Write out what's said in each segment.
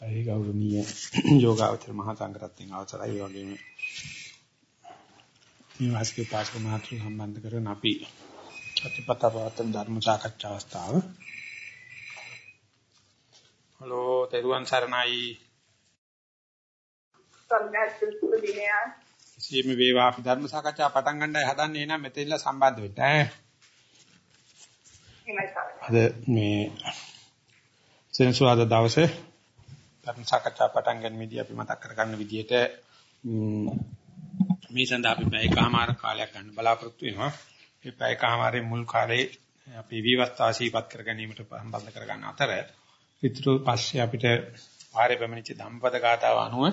ඒ ගෞරවනීය යෝගාවචර මහා සංඝරත්නයන් අවසරයි ඒ වගේම මේ වාස්කේ පාස්ක මාතෘ සම්බන්ධ කරගෙන අපි අතිපතපවත්තන ධර්ම සාකච්ඡා අවස්ථාව. හලෝ තෙරුවන් සරණයි. සංඝාසුසු දිනය. සීම වේවා අපි ධර්ම සාකච්ඡා පටන් ගන්නයි හදන්නේ එහෙනම් මෙතනilla සම්බන්ධ වෙන්න ඈ. අද මේ සෙනසුරාදා දවසේ ධර්ම සාකච්ඡා පටන් ගැනීමේදී අපි මතක් කරගන්න විදිහට මේ සඳහා අපි පැයකමාර කාලයක් ගන්න බලාපොරොත්තු වෙනවා. මේ පැයකමාරේ මුල් කාලේ අපි විවස්ථා ශීපත් කර ගැනීමට සම්බන්ධ කර ගන්න අතර ඊටු පස්සේ අපිට ආරේ පැමිණිච්ච ධම්පද ගාතාව අනුව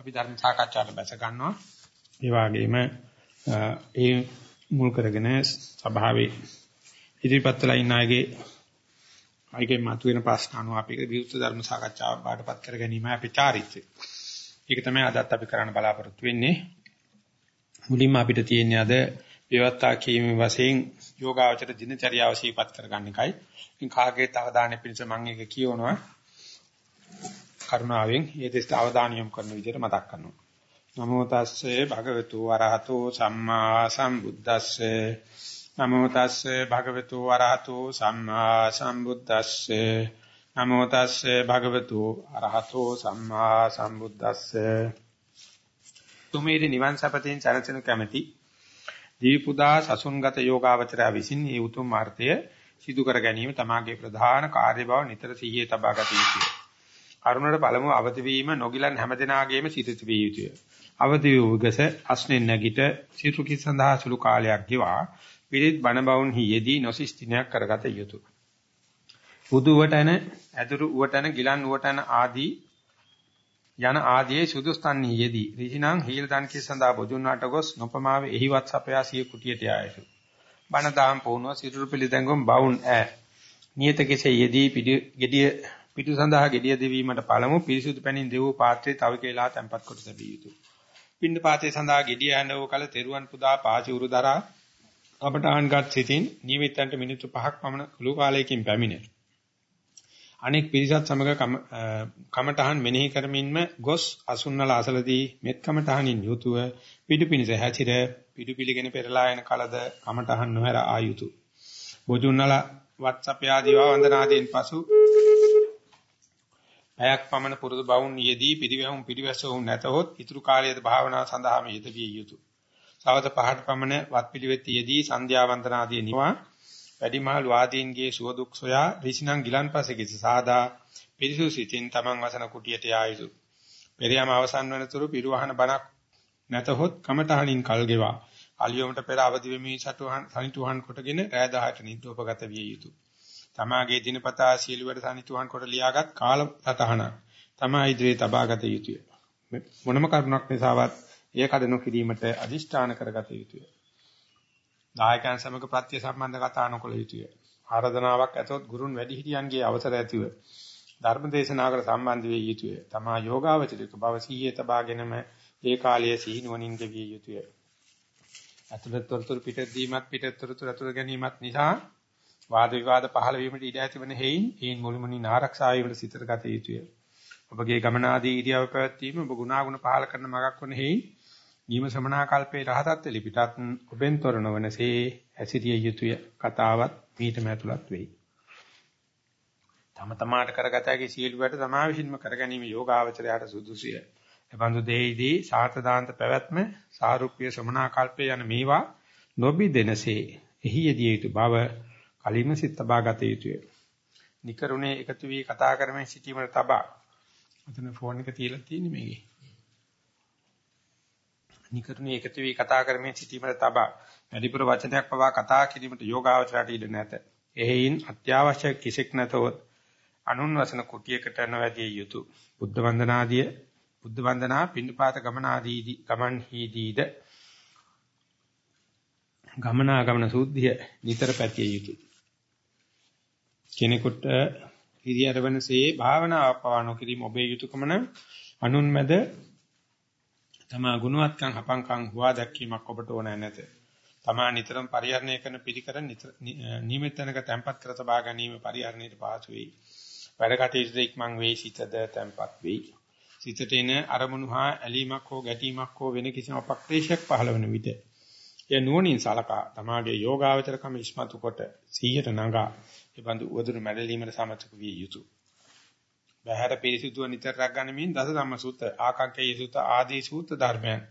අපි ධර්ම සාකච්ඡාවට බැස ගන්නවා. ඒ වගේම ඒ මුල් කරගෙන සභාවේ ඉදිරිපත් වෙලා ඉන්න අයගේ අයගේ මතුවෙන ප්‍රශ්න අනුව අපි විවෘත ධර්ම සාකච්ඡාවක් බාටපත් කර ගැනීමයි අපේ චාරිත්‍රය. ඒක තමයි අදත් අපි කරන්න බලාපොරොත්තු වෙන්නේ. මුලින්ම අපිට තියෙන්නේ අද විවත්තා කීමේ වශයෙන් යෝගාවචර දිනචරියාව සිහිපත් කරගන්න එකයි. ඉතින් කාගේ අවධානය පිණිස මම ඒක කියවනවා. කරුණාවෙන් මේ දෙස්ට අවධානය යොමු කරන විදිහට මතක් කරනවා. නමෝ තස්සේ භගවතු වරහතෝ සම්මා සම්බුද්දස්සේ නමෝ තස්සේ භගවතු වරහතෝ සම්මා සම්බුද්දස්සේ නමෝ තස්සේ භගවතු අරහතෝ සම්මා සම්බුද්දස්සේ තුමේරි නිවන් සපතෙන් චරචන කැමැති දීපුදා සසුන්ගත යෝගාවචරය විසින් මේ උතුම් මාර්ථය සිදු කර ගැනීම තමාගේ ප්‍රධාන කාර්ය බව නිතර සිහියේ තබා ගත යුතුය. අරුණට පළමුව අවදි වීම නොගිලන් හැමදෙනාගේම සිටිත විය යුතුය. අවදි වූ විගස අස්නෙන් නැගිට සිතු කි සඳහා සුළු කාලයක් ගෙවා පිළිත් බණ බවුන් හියේදී නොසිස් දිනයක් කරගත යුතුය. බුදු වටන, ඇදුරු වටන, ගිලන් වටන ආදී යන ආදී සුදුස්තන් හියේදී ඍෂිනම් හීල් දන් කි සඳහා බොදුන් නාට ගොස් නොපමාවේ එහිවත් සපයා සිය කුටියට යායසු. බණ දාම් පොණුව සිරුරු පිළිදැඟුම් බවුන් ඈ. නියත කෙසේ යෙදී පිටි gediya පිටු සඳහා gediya දෙවීමට පළමු පිරිසුදු පැනින් දෙවූ පාත්‍රයේ තව කේලා තැම්පත් කොට තැබිය යුතුය. පින්න පාතේ සඳහා gediya ඇඬව කල තෙරුවන් පුදා පාචි උරු දරා අපට ආන්ගත් සිටින් නියමිතන්ට මිනිත්තු 5ක් පමණ කුළු කාලයකින් පැමිණේ. අනෙක් පිරිසත් සමග කමඨහන් මෙනෙහි කරමින්ම ගොස් අසුන්නල අසලදී මෙත් කමඨහනින් යුතුව පිටු පිනිස හැචිර පිටු පිළිගෙන පෙරලා යන කලද කමඨහන් නොහැර ආයුතු. බොජුන්නල WhatsApp ආදීවා වන්දනාදීන් පසු පැයක් පමණ පුරුදු බවුන් යෙදී පිරිවැහුම් පිරිවැසුම් නැතහොත් ඊතුරු කාලයේද භාවනාව සඳහාම යෙදවිය යුතුය. සවත පහට පමණ වත්පිළිවෙත් යෙදී සන්ධ්‍යා වන්දනාදී නිවා වැඩිමහල් වාදීන්ගේ සුව දුක් සොයා ඍෂිනම් ගිලන්පසේ කිසි සාදා පිරිසු සිතින් තමන් වසන කුටියට යා යුතු. පෙරියම අවසන් වනතුරු පිරුවහන බණක් නැතහොත් කමඨහනින් කල් ගෙවා අලියොමට පෙර අවදි වෙමි සතුහන් සනිතුහන් කොටගෙන රෑ 10ට නිද්දෝපගත විය යුතුය. තමාගේ දිනපතා සීල වැඩ සනිතුහන් කොට ලියාගත් කාල සතහන තමා ඉදිරියේ තබාගත යුතුය. මොනම කරුණක් නිසාවත් එය කඩ නොකිරීමට අදිෂ්ඨාන කරගත යුතුය. දායකයන් සමග ප්‍රත්‍ය සම්බන්ධ කතා නොකළ යුතුය. ආරාධනාවක් ඇතොත් ගුරුන් වැඩිහිටියන්ගේ අවසර ඇතිව ධර්ම දේශනාවකට සම්බන්ධ වෙ යුතුය. තමා යෝගාවචරික බව සිහියේ තබාගෙනම ඒ කාලයේ සිහිනුවණින් ගෙවිය යුතුය. අතුලත් තොරතුරු පිට දීමත් පිට තොරතුරු අතුල ගැනීමත් නිසා වාද විවාද පහළ වීමට ඉඩ ඇතිවන හේයින් ඒන් මුළුමනින් ආරක්ෂා වීමට සිතට ගත යුතුය. ඔබගේ ගමනාදී ඉරියව් පැවැත්වීම ඔබ ගුණාගුණ පහළ කරන මගක් වන හේයින් නියම ශ්‍රමණා කල්පේ රහතත් පිටත් ඔබෙන් තොර නොවනසේ ඇසිරිය යුතුය කතාවත් මීටම ඇතුළත් වෙයි. තම තමාට කරගත හැකි සීල වැඩ තමා විසින්ම කරගැනීම යෝගාවචරයට සුදුසුය. එබඳු දෙෙහිදී සාත දාන්ත පැවැත්ම සාරුප්‍ය ශ්‍රමණා කල්පේ යන මේවා නොබිදෙනසේ එහි යෙදිය යුතු බව කලින්ම සිත තබා ගත යුතුය. නිකරුණේ එකතු වී කතා කරමින් සිටීමට තබා. අතන ෆෝන් එක තියලා තියෙන්නේ මේකේ. නිකරුණේ එකතු වී කතා කරමින් සිටීමට තබා වැඩිපුර වචනයක් පවා කතා කිරීමට යෝගාවචරයට ඉඩ නැත. එහෙයින් අත්‍යවශ්‍ය කිසික් නැතොත් අනුන් වසන කුටියකට නොවැදිය යුතුය. බුද්ධ වන්දනාදිය බුද්ධ වන්දනා පින්පාත ගමන ආදීදී ගමන් හීදීද ගමනාගමන සුද්ධිය නිතර පැතිය යුතුය. කෙනෙකුට ඉරියරවනසේ භාවනාව පවණු කිරීම ඔබේ යුතුයකම නම් අනුන් මැද තමා ගුණවත්කම් හපංකම් හුවා දැක්වීමක් ඔබට ඕන නැත. තමා නිතරම පරිහරණය කරන පිළිකර නියමිතනක තැම්පත් කර තබා ගැනීම පරිහරණයට පහසු වෙයි. වැඩ කටයුතු ඉක්මන් වෙයි සිතද තැම්පත් වෙයි. සිතට එන අරමුණු හා ඇලීමක් හෝ ගැටීමක් හෝ වෙන කිසිම අපක්ලේශයක් පහළ වෙන විට එය නුවණින් සලකා තමාගේ යෝගාවචරකම ඉස්මතු කොට සීයට නගා ඒ බඳු උවදුරු මැඩලීමට සමතක විය යුතුය. බහැර පිරිසිදුව නිතර රැගගනිමින් දස ධම්ම සූත්‍ර ආකාංකේ සූත්‍ර ආදී සූත්‍ර ධර්මයන්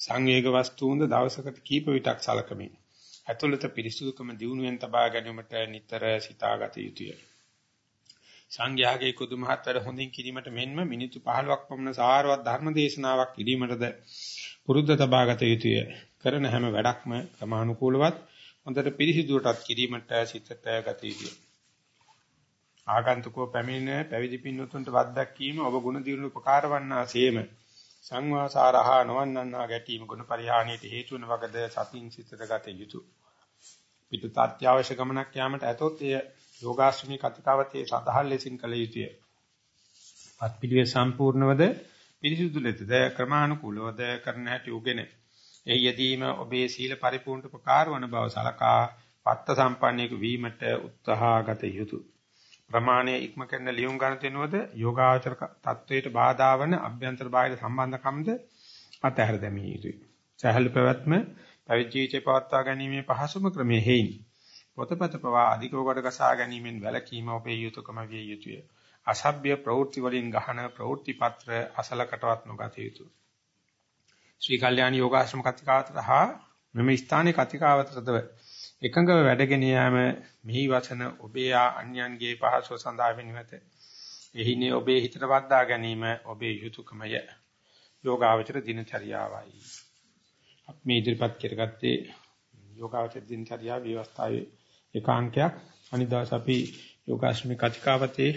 සංවේග වස්තුන්ද දවසකට කීප විටක් සලකමින් ඇතුළත පිරිසුදුකම දියුණුවෙන් තබා ගැනීමට නිතර සිතාගත යුතුය. සංඝයාගේ කුදුමහත් වැඩ හොඳින් කිරීමට මෙන්ම මිනිත්තු 15ක් පමණ සාරවත් ධර්ම දේශනාවක් කිරීමටද පුරුද්ද තබාගත යුතුය. කරන හැම වැඩක්ම ක්‍රමානුකූලවත් හොඳට පිරිසිදුවටත් කිරීමට සිතට ගත යුතුය. ආගන්තුකෝ පැමිණ පැවිදි පින්වතුන්ට වද්දක්කීම ඔබ ගුණ දිනු උපකාර වන්නාseම සංවාසාරහා නොවන්නන්නා ගැටීම ගුණ පරිහානියට හේතු වන වගද සතින් සිතට ගත යුතුය. පිටුත අත්‍යවශ්‍ය ගමනක් යාමට ඇතොත් එය යෝගාශ්‍රමී කතිකාවතේ සඳහන් ලෙසින් කළ යුතුය. පත්පිළිවෙල සම්පූර්ණවද පිරිසුදු ලෙසද ක්‍රමානුකූලවද කරන හැටි උගෙන එහි යෙදීම ඔබේ සීල පරිපූර්ණ උපකාර වන බව සලකා පත්ත සම්පන්නයෙකු වීමට උත්සාහ ගත යුතුය. ප්‍රමාණය ඉක්ම කරන ලියුම් ගන්න දෙනවද යෝගාචර තත්වයට බාධා වන අභ්‍යන්තර බාහිර සම්බන්ධකම්ද අතහැර දැමිය යුතුයි. සහල් පැවැත්ම පරිජීවිතේ පවත්වා ගැනීමේ පහසුම ක්‍රමයේ හේයින්. පොතපත පවා අධිකව කොට ගසා ගැනීමෙන් වැළකීම ඔබේ යුතුයකම විය යුතුය. අසභ්‍ය ප්‍රවෘත්ති වලින් ගහන ප්‍රවෘත්ති පත්‍ර අසලකටවත් නොගත යුතුය. ශ්‍රී කල්යාණ යෝගාශ්‍රම කතිකාවතට හා මෙම ස්ථානයේ කතිකාවතටද එකඟව වැඩගෙන යාම මෙහි වචන ඔබේ ආ අන්‍යයන්ගේ පහසුව සඳහා වෙනුවත එහිනේ ඔබේ හිතට වද්දා ගැනීම ඔබේ යුතුයකමය. යෝගාවචර දිනචරියාවයි. අපි මේ ඉදිරිපත් කරගත්තේ යෝගාවචර දිනචරියා ව්‍යවස්ථාවේ ඒකාංකයක්. අනිදාස අපි යෝගාශ්‍රමී කතිකාවතේ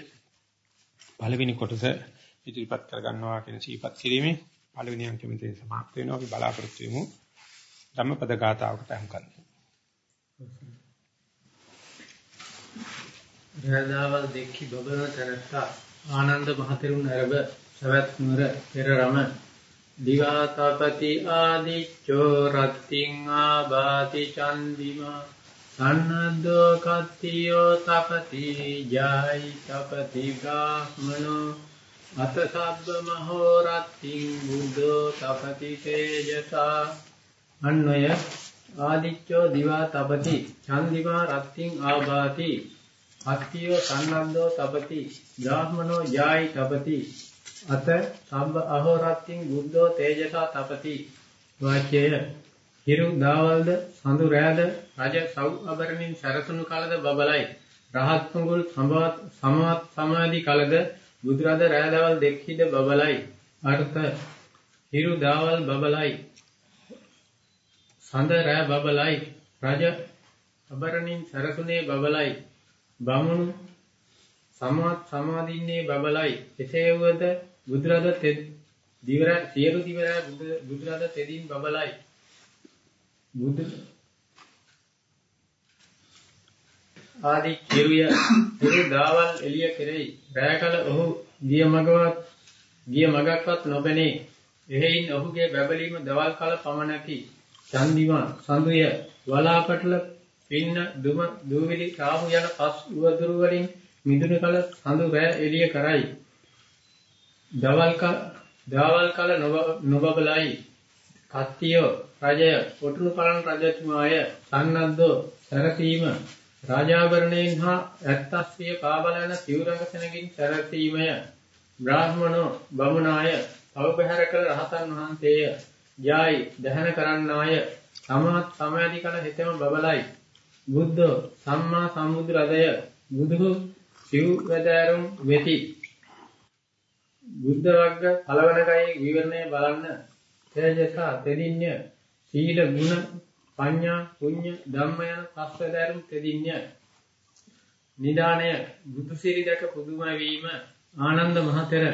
පළවෙනි කොටස ඉදිරිපත් කරගන්නවා කියන සීපත් කිරීමේ පළවෙනි අංකෙ මෙතන සමාප්ත වෙනවා. අපි බලාපොරොත්තු වෙමු. ධම්මපද ගාථාවකට අහුම්කරන්න රාදාවල් දෙක්කි බබලන තැනත්තා ආනන්ද මහතෙරුන් අරබ සවැත් නුවර පෙර රම. දිවාතපති ආදිච්චෝ රත්තිං ආබාති චන්දිමා. සන්නද්දෝ කත්තියෝ තපති ජායි තපති ගාමනෝ අත සබ්බ මහෝ රත්තිං බුද්ධෝ තපති තේජසා. අන්වය ආදිච්චෝ දිවා තපති චන්දිමා රත්තිං ආබාති අත්තියෝ සන්නන්දෝ තපති බ්‍රාහ්මනෝ ජායි තපති අත සම්බ අහෝරත්තිං බුද්ධෝ තේජසා තපති. වාක්‍යය හිරු දාවල්ද සඳු රෑද රජ සව් අබරණින් සැරසුණු කලද බබලයි. රහත් පුඟුල් සමවත් සමවත් සමාධි කලද බුදුරද රෑදවල් දෙක්හිද බබලයි. අර්ථ හිරු දාවල් බබලයි. සඳ රෑ බබලයි. රජ අබරණින් සරසුනේ බබලයි. බමුණු සමවත් සමාදින්නේ බබලයි. එසේ වුවද බුදුරද දිවර සියලු දිවර බුදුරද තෙදින් බබලයි. බුදු ආදී කිරුය. හිරු දාවල් එළිය කෙරෙයි. රැකල ඔහු ගිය මගවත් ගිය මගක්වත් නොබැනේ. එහෙයින් ඔහුගේ බබලීම දවල් කල පමණකි. චන්දිමා සඳුය වලාපටල පින්න දුම දූවිලි රාහු යන පස් උවදුරු වලින් මිදුණු කල සඳු රෑ එළිය කරයි. දවල් කල දවල් කල නොබබලයි. කත්තියෝ රජය ඔටුනු පලන් රජතුමාය සන්නද්දෝ සැරසීම රාජාභරණයෙන් හා ඇත්තස්සිය පාබලන සිවුරඟ සෙනගින් සැරසීමය. බ්‍රාහ්මණෝ බමුණාය පවබහැර කළ රහතන් වහන්සේය. යයි දහන කරන්නාය සමහත් සමාධි කල හිතම බබලයි. බුද්ධ සම්මා සම්බුදුරදය බුදුහු සිව් වැදෑරුම් වෙති. බුද්ධ වර්ග පළවනකයි විවරණය බලන්න. තේජසා තෙදින්්‍ය සීල ගුණ පඤ්ඤා පුඤ්ඤ ධම්ම යන පස් වැදෑරුම් තෙදින්්‍ය. නිදාණය බුදු සිරි දැක පුදුම වීම ආනන්ද මහතෙර.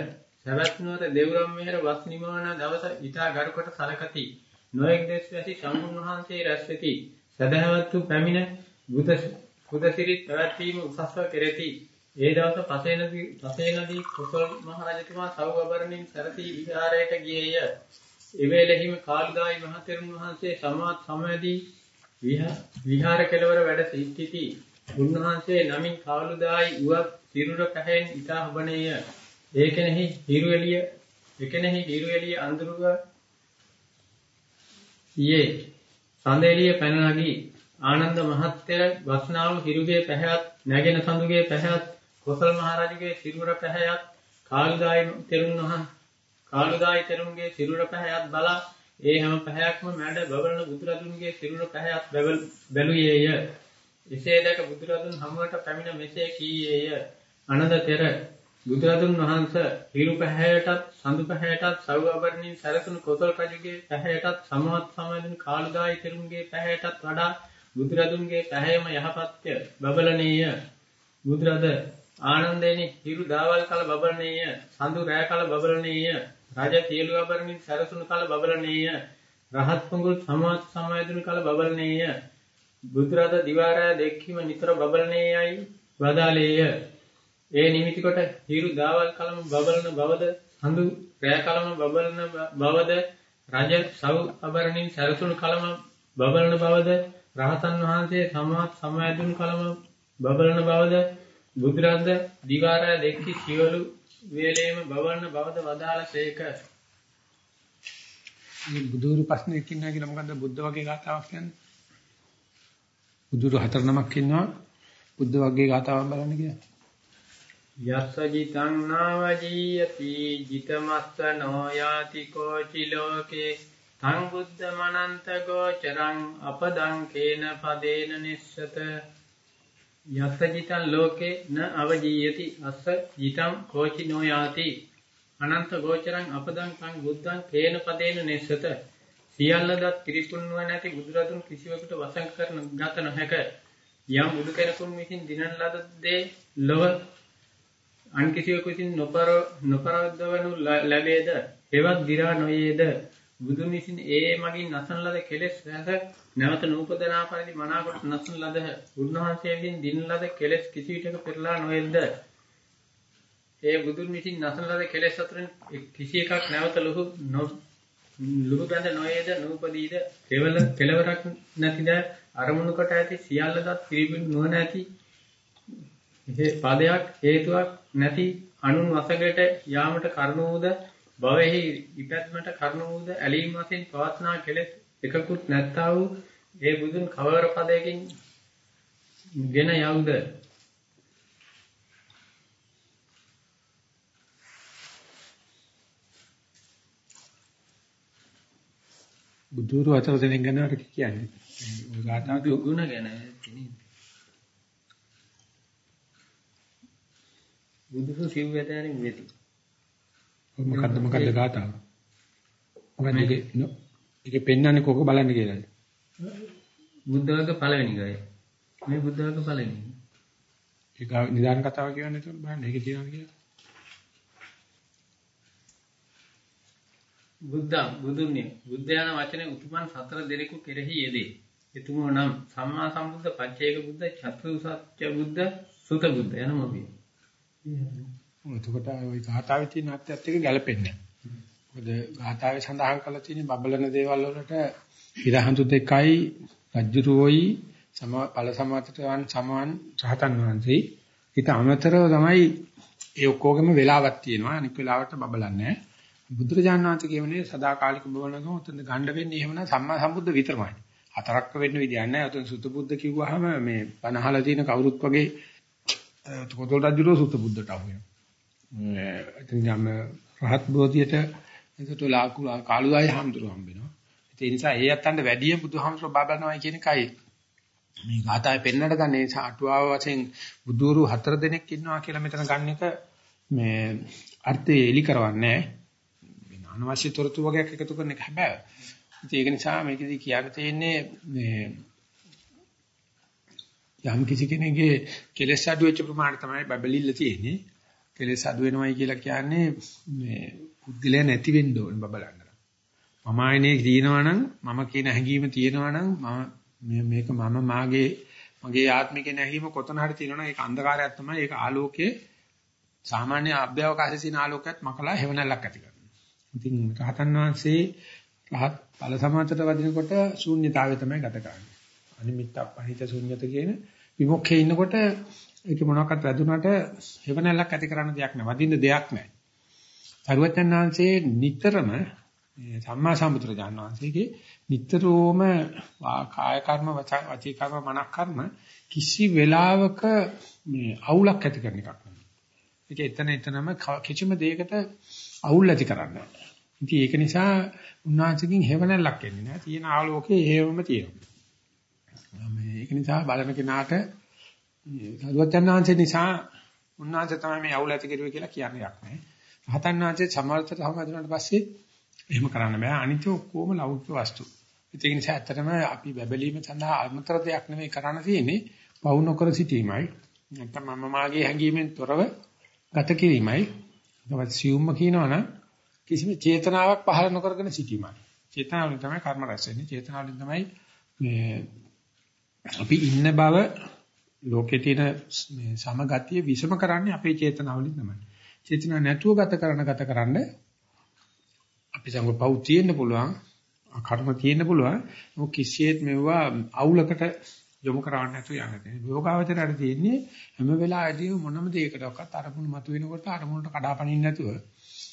සවැත් නුවර දෙව්රම් මෙහෙර වස් නිමාන දවස ඊටා ගරුකට සලකති. නොඑක් දෙස් වැසි සම්මුන් වහන්සේ රැස් වෙති. සදහවත්තු පැමිණ බුද පුදසිරිත් පැවැත්වීම උසස්ව කෙරෙති. ඒ දවස පසේනදී පසේනදී කුසල් මහ රජතුමා සවබරණින් සරති විහාරයට ගියේය. එවේලෙහිම කාල්දායි මහතෙරුන් වහන්සේ සමාත් සමයදී විහාර කෙළවර වැඩ සිටිති. උන්වහන්සේ නමින් කාලුදායි උවත් සිරුර පැහැෙන් ඊතා හබණේය. ඒකෙනෙහි හිරු එළිය එකෙනෙහි හිරු එළිය අඳුරුව ඊයේ සඳෙලිය පැන නගී ආනන්ද මහත්තය වස්නාව හිරුගේ පැහැයත් නැගෙන සඳුගේ පැහැයත් කොසල් මහරජගේ සිරුර පැහැයත් කාලුදායි තෙරුන් වහන් කාලුදායි තෙරුන්ගේ සිරුර පැහැයත් බලා ඒ හැම පැහැයක්ම මැඩ බබලන බුදුරදුන්ගේ සිරුර පැහැයත් බැලුයේය. එසේ දැක බුදුරදුන් හමුවට පැමිණ මෙසේ කීයේය. අනද තෙර බුදුරදුන් වහන්සේ හිරු පැහැයටත් සඳු පැහැයටත් සව්වබරණින් සැරසුණු කොසල් රජුගේ පැහැයටත් සමවත් සමවැදුණු කාලුදායි තෙරුන්ගේ පැහැයටත් වඩා බුදුරදුන්ගේ පැහැයම යහපත්ය. බබලනීය. බුදුරද ආනන්දේනි හිරු දාවල් කල බබලනීය. සඳු රෑ කල බබලනීය. රජ තියලු ආභරණින් සැරසුණු කල බබලනීය. රහත් පොඟුල් සමවත් සමවැදුණු කල බබලනීය. බුදුරද දිවාරය දෙක්කීම නිතර බබලනේයයි. වදාලේය ඒ නිමිති කොට හිරු දාවල් කලම බබලන බවද හඳු රෑ කලම බබලන බවද රජ සව් අබරණින් සැරසුණු කලම බබලන බවද රහතන් වහන්සේ සමවත් සමවැදුණු කලම බබලන බවද බුදුරන්ද දිවාරය දෙක්කි සියලු වේලේම බබලන බවද වදාළසේක මේ බුදුරු ප්‍රශ්නයක් ඉන්නවා කියලා මොකද්ද බුද්ධ වගේ ගාතාවක් කියන්නේ? බුදුරු හතර නමක් ඉන්නවා. බුද්ධ වගේ ගාතාවක් බලන්න කියලා. යස්ස ජිතං නාවජීයති ජිතමස්ස නොයාති කෝචි ලෝකේ තං බුද්ධ මනන්ත ගෝචරං අපදං කේන පදේන නිස්සත යස්ස ජිතං ලෝකේ න අවජීයති අස්ස ජිතං කෝචි නොයාති අනන්ත ගෝචරං අපදං තං බුද්ධං කේන පදේන නිස්සත සියල්ලදත් පිරිපුන්ව නැති බුදුරදුන් කිසිවෙකුට වසඟ කරන ගත නොහැක. යම් බුදු කෙනෙකුන් විසින් දිනන ලද දේ ලොව අන් කිසිවෙකු විසින් නොපර නොපරද්දවනු ලැබේද? එවත් දි รา නොයේද? බුදුන් විසින් ඒ මගින් නසන ලද කෙලෙස් රැස නැවත නූපදනා පරිදි මනාකොට නසන ලද උන්වහන්සේ විසින් දින ලද කෙලෙස් කිසි විටක පෙරලා නොයෙල්ද ඒ බුදුන් විසින් නසන ලද කෙලෙස් අතරින් කිසි එකක් නැවත ලොහු ලුහු ගඳ නොයේද? නූපදීද? කෙවල කෙලවරක් නැතිද? අරමුණු කොට ඇති සියල්ලදත් පිරිබින් නොවන ඇති පදයක් හේතුවක් නැති අනුන් වසඟට යාමට කරුණෝද භවෙහි ඉපැත්මට කරුණෝද ඇලීම් වශයෙන් පවත්නා කෙලෙස් එකකුත් නැත්තා වූ ඒ බුදුන් කවර පදයකින් ගෙන යවුද බුදුරු හතර දෙනෙක් ගැන අර කියන්නේ. ඒ ගාථා දුගුණ ගැන බුදුසු සිව්වැතෑරින් වෙති. මොකද්ද මොකද්ද ගාථාව? මොකද්ද ඒකේ ඒකේ පෙන්වන්නේ කොක බලන්න කියලාද? බුද්ධ වර්ග පළවෙනි ගාය. මේ බුද්ධ වර්ග පළවෙනි. ඒක නිදාන කතාව කියන්නේ ඒක බලන්න ඒකේ තියෙනවා කියලා. බුද්ධ බුදුන්නේ බුද්ධ යන වචනේ උතුමන් සතර දෙනෙකු කෙරෙහි යෙදේ. එතුමෝ නම් සම්මා සම්බුද්ධ පච්චේක බුද්ධ චතුසත්‍ය බුද්ධ සුත බුද්ධ යන මොබිය. එතකොට ওই ගාථාවේ තියෙන අත්‍යත් එක ගැලපෙන්නේ නැහැ. මොකද ගාථාවේ සඳහන් කරලා තියෙන බබලන දේවල් වලට ඉරහඳු දෙකයි රජ්ජුරුවෝයි සම ඵල සමාතටවන් සමාන් රහතන් වහන්සේ. ඊට අමතරව තමයි ඒ ඔක්කොගෙම වෙලාවක් තියෙනවා. අනික වෙලාවට බබලන්නේ බුදුරජාණන් වහන්සේ කියවනේ සදාකාලික බබලනකම උතන ගණ්ඩ වෙන්නේ එහෙමනම් සම්මා සම්බුද්ධ විතරමයි. හතරක්ක වෙන්න විදියක් නැහැ. උතන සුත බුද්ධ කිව්වහම මේ පනහලා තියෙන කවුරුත් වගේ කොතල් රජුරෝ සුත බුද්ධට අහු වෙනවා. එතන යම් රහත් බෝධියට එතකොට ලාකු කාලුදායි හාමුදුරුවෝ හම්බෙනවා. ඒ නිසා ඒ යත්තන්ට වැඩි බුදුහාමුදුරුවෝ බබලනවා කියන එකයි. මේ ගාථාවේ පෙන්නට ගන්න නිසා අටුවාව වශයෙන් බුදුරු හතර දෙනෙක් ඉන්නවා කියලා මෙතන ගන්න එක මේ අර්ථය එලි කරවන්නේ අනවශ්‍ය තොරතුරු වගේක් එකතු කරන එක හැබැයි. ඒක නිසා මේකදී කියන්න තියෙන්නේ මේ යම් කිසි කෙනෙකුගේ කෙලෙස් අඩු වෙච්ච ප්‍රමාණය තමයි බබලිල්ල තියෙන්නේ කෙලෙස් අඩු වෙනවයි කියලා කියන්නේ මේ පුද්ගලයා නැති වෙන්න ඕන බබලන්න. මම ආයනේ තියෙනවා නම් මම කියන හැඟීම තියෙනවා නම් මම මේක මම මාගේ මගේ ආත්මික නැහිම කොතන හරි තියෙනවා ඒක අන්ධකාරයක් තමයි ඒක ආලෝකයේ සාමාන්‍ය අභ්‍යවකාශයේ තියෙන ආලෝකයක් මකලා හැවණල්ලක් ඇති කරනවා. ඉතින් රහතන් වහන්සේ රහත් ඵල සමාතට වදිනකොට ශූන්‍යතාවය තමයි ගත කරන්නේ. අනිමිත්ත පහිත ශූන්‍යත කියන විමුක්ඛේ ඉන්නකොට ඒක මොනවාකට වැදුනට හේවණල්ලක් ඇති කරන්න දෙයක් නැහැ. වදින්න දෙයක් නැහැ. සරුවචනාංශයේ නිතරම සම්මා සම්බුදුරජාණන් වහන්සේගේ නිතරම කාය කර්ම වචී කර්ම මනක් කර්ම කිසි වෙලාවක මේ අවුලක් ඇති කරන එකක් නෙවෙයි. ඒක එතන එතනම කිසිම දෙයකට අවුල් ඇති කරන්නේ නැහැ. ඉතින් ඒක නිසා උන්වහන්සේකින් හේවණල්ලක් එන්නේ නැහැ. තියෙන ආලෝකයේ හේවම තියෙනවා. මේ ඒක නිසා බලන කෙනාට සරුවචනාංශේ නිසා උන්වහන්සේ තමයි මේ අවුල ඇති කරුවේ කියලා කියන්නේ යක් නැහැ. රහතන් වහන්සේ සමර්ථ සමදුනට පස්සේ එහෙම කරන්න බෑ. අනිත් ඔක්කොම ලෞකික වස්තු. ඒක නිසා ඇත්තටම අපි බැබලීම සඳහා අමතර දෙයක් නෙමෙයි කරන්න තියෙන්නේ. පවු නොකර සිටීමයි. නැත්නම් මම මාගේ හැඟීමෙන් තොරව ගත කිරීමයි. ඊට සියුම්ම කියනවනම් කිසිම චේතනාවක් පහළ නොකරගෙන සිටීමයි. චේතනාවෙන් තමයි කර්ම රැස් වෙන්නේ. චේතනාවෙන් තමයි මේ අපි ඉන්න බව ලෝකේ තියෙන මේ සමගතිය විසම කරන්නේ අපේ චේතනාවලින් තමයි. චේතනාව නැතුව ගත කරන ගත කරන්න අපි සංග පව් තියෙන්න පුළුවන් කර්ම තියෙන්න පුළුවන් මොක කිසියෙත් මෙවුවා අවුලකට යොමු කරවන්න නැතුව යන්න තියෙනවා. යෝගාවචරයට තියෙන්නේ හැම වෙලාවෙදීම මොනම දෙයකටවත් අරමුණු මතුවෙනකොට අරමුණට කඩාපනින්න නැතුව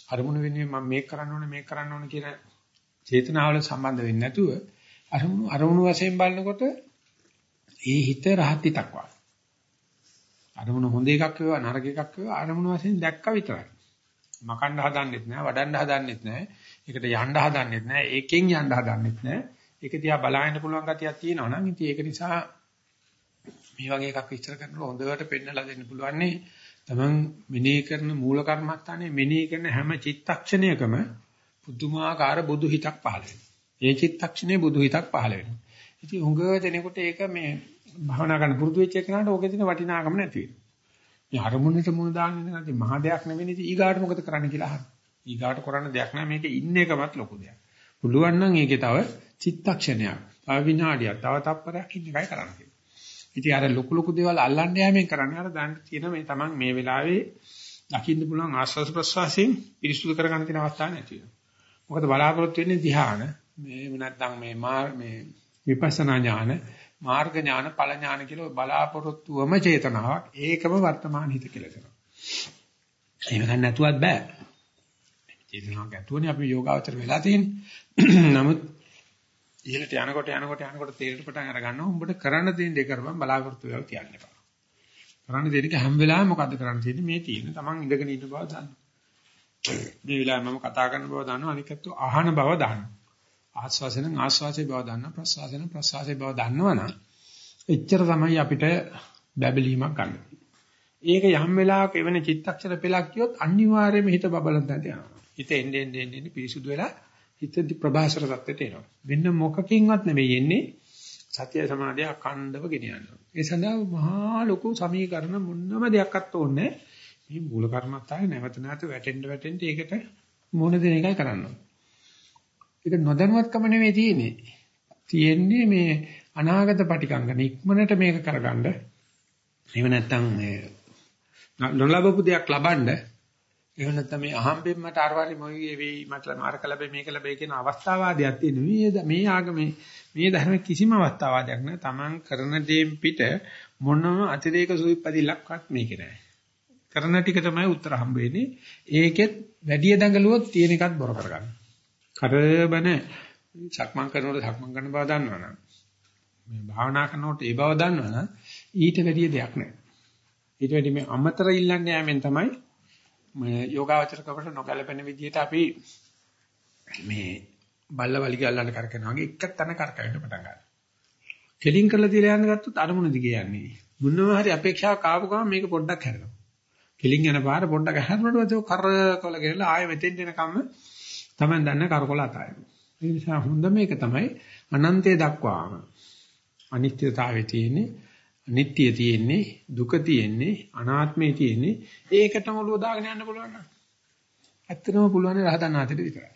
අරමුණු වෙන්නේ මම මේක කරන්න ඕනේ මේක කරන්න ඕනේ කියන චේතනාවල සම්බන්ධ වෙන්නේ නැතුව අරමුණු අරමුණු වශයෙන් බලනකොට ඒ හිත රහත් හිතක් වගේ. අරමුණු හොඳ එකක් වේවා නරක එකක් වේවා අරමුණු වශයෙන් දැක්ක විතරයි. මකන්න හදන්නෙත් නැහැ, වඩන්න හදන්නෙත් නැහැ. ඒකට යන්න හදන්නෙත් නැහැ, ඒකෙන් යන්න හදන්නෙත් නැහැ. ඒක දිහා බලන්න පුළුවන් ගතියක් තියෙනවා නම් ඉතින් ඒක නිසා මේ වගේ එකක් විස්තර කරනකොට හොඳට පෙන්නලා දෙන්න පුළුවන් නේ. තමන් මෙනෙහි කරන මූල කර්මස්ථානයේ මෙනෙහි කරන හැම චිත්තක්ෂණයකම පුදුමාකාර බුදු හිතක් පහළ වෙනවා. ඒ චිත්තක්ෂණයේ බුදු හිතක් පහළ වෙනවා. ඉතින් උඟ දෙනකොට ඒක මේ භවනා කරන පුරුදු වෙච්ච එකනට ඕකේ තියෙන වටිනාකම නැති වෙනවා. මේ අරමුණට මුණ දාන්නේ නැති මහා දෙයක් නෙවෙයි ඉතින් ඊගාට මොකද කරන්න කියලා අහන්න. ඊගාට කරන්න දෙයක් නැහැ මේකේ ඉන්න එකමත් ලොකු දෙයක්. පුළුවන් නම් ඒකේ තව චිත්තක්ෂණයක්, තව විනාඩියක්, තව තප්පරයක් ඉන්න එකයි කරන්න තියෙන්නේ. ඉතින් අර ලොකු ලොකු දේවල් අල්ලන්න යෑමෙන් කරන්නේ අර දැන් තියෙන මේ Taman මේ වෙලාවේ දකින්න පුළුවන් ආස්වාද ප්‍රසවාසයෙන් පිරිසුදු කරගන්න තියෙන අවස්ථාවක් නැති වෙනවා. මොකද බලාපොරොත්තු වෙන්නේ ධ්‍යාන මේ නැත්නම් මේ මේ විපස්සනා ඥාන මාර්ග ඥාන ඵල ඥාන කියලා බලාපොරොත්තුවම චේතනාවක් ඒකම වර්තමාන හිත කියලා කරනවා. එහෙම ගන්න නැතුවත් බෑ. චේතනාවක් ඇතුවනේ අපි යෝගාවචර වෙලා තියෙන්නේ. නමුත් ඉහළට යනකොට යනකොට යනකොට තේරෙට පටන් අර ගන්නවා උඹට කරන්න තියෙන දේ කරපන් බලාපොරොත්තු වෙලා කියන්න එපා. කරන්න දෙන එක හැම වෙලාවෙම මොකද්ද කරන්න තියෙන්නේ මේ තියෙන තමන් ඉඳගෙන ඉන්න බව දන්න. මේ වෙලාවේ මම කතා කරන බව දන්නවා අනිකත් අහන බව දන්නවා. ආස්වාසයෙන් ආස්වාසේ බව දන්නවා ප්‍රස්වාසයෙන් ප්‍රස්වාසේ බව දන්නවනම් එච්චර තමයි අපිට බැබලීමක් ගන්න. ඒක යම් වෙලාවක එවන චිත්තක්ෂර පෙලක් කියොත් අනිවාර්යයෙන්ම හිත බබලන් දැන් යනවා. හිත එන්නේ එන්නේ එන්නේ පිරිසුදු වෙලා හිත ප්‍රභාසර தත්ත්වයට එනවා. වෙන මොකකින්වත් නෙවෙයි එන්නේ සත්‍ය සමාධිය අඛණ්ඩව ගෙන යනවා. ඒ සඳහා මහා ලොකු සමීකරණ මොනම දෙයක්වත් ඕනේ මේ මූල කර්මත්තාය නැවත නැවත වැටෙන්න වැටෙන්න ඒකට මොන දෙන එකයි කරන්න ඕනේ. ඒක නොදැනුවත්කම නෙවෙයි තියෙන්නේ. තියෙන්නේ මේ අනාගත පටිකංගන ඉක්මනට මේක කරගන්න. එහෙම නැත්නම් මේ නොලබපු දෙයක් ලබන්න. එහෙම නැත්නම් මේ අහම්බෙන් මට අරවාරි මොයි වෙයි මට මාර්ක ලැබෙයි මේක ලැබෙයි කියන අවස්ථාවාදයක් තියෙන මේ මේ ආගමේ මේ ධර්ම කිසිම අවස්ථාවාදයක් නෑ. Taman කරන දේන් පිට මොනම අතිරේක සුවිපදිලක්වත් මේකේ නෑ. කරන ටික තමයි උත්තර හම්බ වෙන්නේ. ඒකෙත් වැඩි දඟලුවොත් තියෙන එකත් බොර කරගන්න. කරබන සක්මන් කරනකොට සක්මන් කරන බව දන්නවනම් මේ භාවනා කරනකොට ඒ බව දන්නවනම් ඊට වැඩිය දෙයක් නැහැ. ඊට වැඩි මේ අමතර ඉල්ලන්න යෑමෙන් තමයි මේ යෝගාවචර කවට නොගැලපෙන විදිහට අපි මේ බල්ල වලිග අල්ලන්න කරකනවා වගේ එක තැන කරකවෙන්න පටන් ගන්නවා. කෙලින් කරලා තියලා යන්න ගත්තොත් අරමුණ දිගේ යන්නේ. මොනවා හරි අපේක්ෂාවක් ආපු ගමන් මේක පොඩ්ඩක් හැරෙනවා. කෙලින් යන පාර පොඩ්ඩක් හැරුණාට පස්සේ කරකවල ගෙනලා ආයෙ මෙතෙන් එනකම් තමයි දන්න කරකොල අතාරිනවා. ඒ නිසා හොඳ මේක තමයි අනන්තය දක්වාම අනිත්‍යතාවයේ තියෙන්නේ අනිත්‍ය තියෙන්නේ දුක තියෙන්නේ අනාත්මය තියෙන්නේ ඒකටම ඔළුව දාගෙන යන්න පුළුවන් නේද? ඇත්තටම පුළුවන් රහතන් වහන්සේට විතරයි.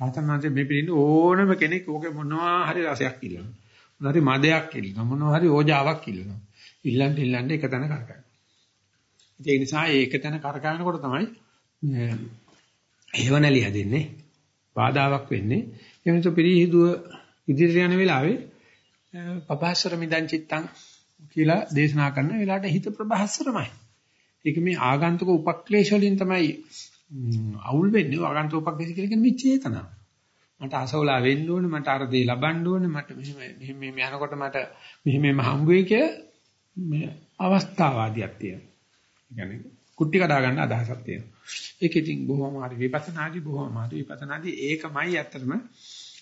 රහතන් වහන්සේ මේ පිළිඳ ඕනම කෙනෙක් ඕකේ මොනවා හරි රසයක් ඉල්ලනවා. මොනවා හරි මදයක් ඉල්ලනවා. මොනවා හරි ඕජාවක් ඉල්ලනවා. ඉල්ලන්න ඉල්ලන්න එක තැන කරකවනවා. ඒ නිසා ඒක තැන කරකවනකොට තමයි හේවණලි හැදෙන්නේ. බාධාවක් වෙන්නේ. එවනතු පිරිහිදුව ඉදිරියට යන වෙලාවේ පපාසර මිදං චිත්තං කියලා දේශනා කරන වෙලාවට හිත ප්‍රබහස්සරමයි. ඒක මේ ආගන්තුක උපක්ලේශ වලින් තමයි අවුල් වෙන්නේ. ආගන්තුක උපක්ලේශ කියලා කියන්නේ මේ චේතනාව. මට අසවලා වෙන්න ඕනේ මට අර දේ ලබන්න ඕනේ මට මෙහෙම මෙහෙම මෙහෙම යනකොට මට මෙහෙම මෙහෙම හම්බ වෙයි කියලා මේ අවස්ථාවාදියක් තියෙනවා. ඒ කියන්නේ කුට්ටි කඩා ගන්න අදහසක් තියෙනවා. ඒක ඉතින් බොහොම හරි විපස්සනාදී බොහොම හරි විපස්සනාදී ඒකමයි ඇත්තටම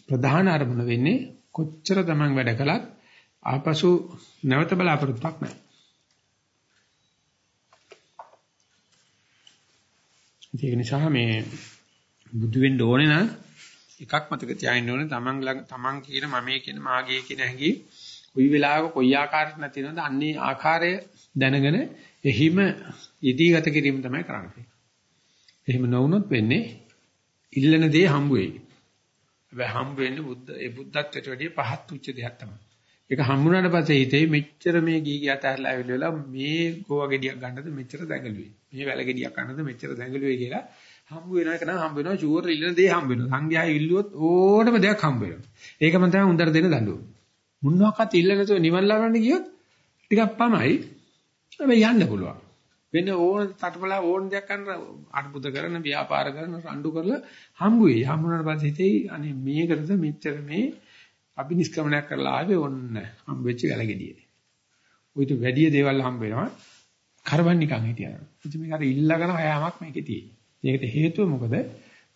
ප්‍රධාන අරමුණ වෙන්නේ කොච්චර තමන් වැඩ කළත් ආපසු නැවත බලාපොරොත්තුක් නැහැ. ඒක නිසා මේ බුදු වෙන්න ඕනේ නම් එකක් මතක තියාගන්න ඕනේ තමන් ළඟ තමන් කියන මමේ කියන මාගේ කියන හැඟි කොයි වෙලාවක කොයි ආකාරයකට නැතිනවද අන්නේ ආකාරය දැනගෙන එහිම යෙදීගත කිරීම තමයි කරන්නේ. එහෙම නොවුනොත් වෙන්නේ ඉල්ලන දේ හම්බ වෙයි. හැබැයි හම්බ වෙන්නේ බුද්ධ ඒ බුද්ධත්වයට වැඩිය පහත් උච්ච දෙයක් තමයි. ඒක හම්බුනාට පස්සේ හිතේ මෙච්චර මේ ගී ගියත් ඇහැරලා ඇවිල්ලා මේ ගෝවා ගෙඩියක් ගන්නද මෙච්චර දැඟලුවේ. මේ වැල ගෙඩියක් ගන්නද මෙච්චර දැඟලුවේ කියලා හම්බ වෙනවා එක නම් හම්බ වෙනවා ෂුවර් ඉල්ලන දේ හම්බ වෙනවා. සංඝයා ඉල්ලුවොත් ඕනම දෙයක් හම්බ වෙනවා. ඒකම තමයි උන්දර දෙන දඬුවම. මුන්නක්වත් ඉල්ල නැතුව නිවන් ලබන්න ගියොත් ටිකක් පමයි. හැබැයි යන්න පුළුවන්. වෙන ඕන තටබලා ඕන දෙයක් කරන අනුබුද කරන ව්‍යාපාර කරන රණ්ඩු කරලා හම්බ වෙයි. හම්බුනාට පස්සේ හිතේ අනේ මේකටද මෙච්චර මේ අභිනිෂ්ක්‍මණයක් කරලා ආවේ ඔන්න හම්බ වෙච්ච ගැලගෙඩිය. උවිත වැඩි දේවල් හම්බ වෙනවා. කරවන් නිකන් හිටියනවා. ඉතින් මේක අර ඉල්ලගෙන හයාමක් මේකේ තියෙන්නේ. ඒකට හේතුව මොකද?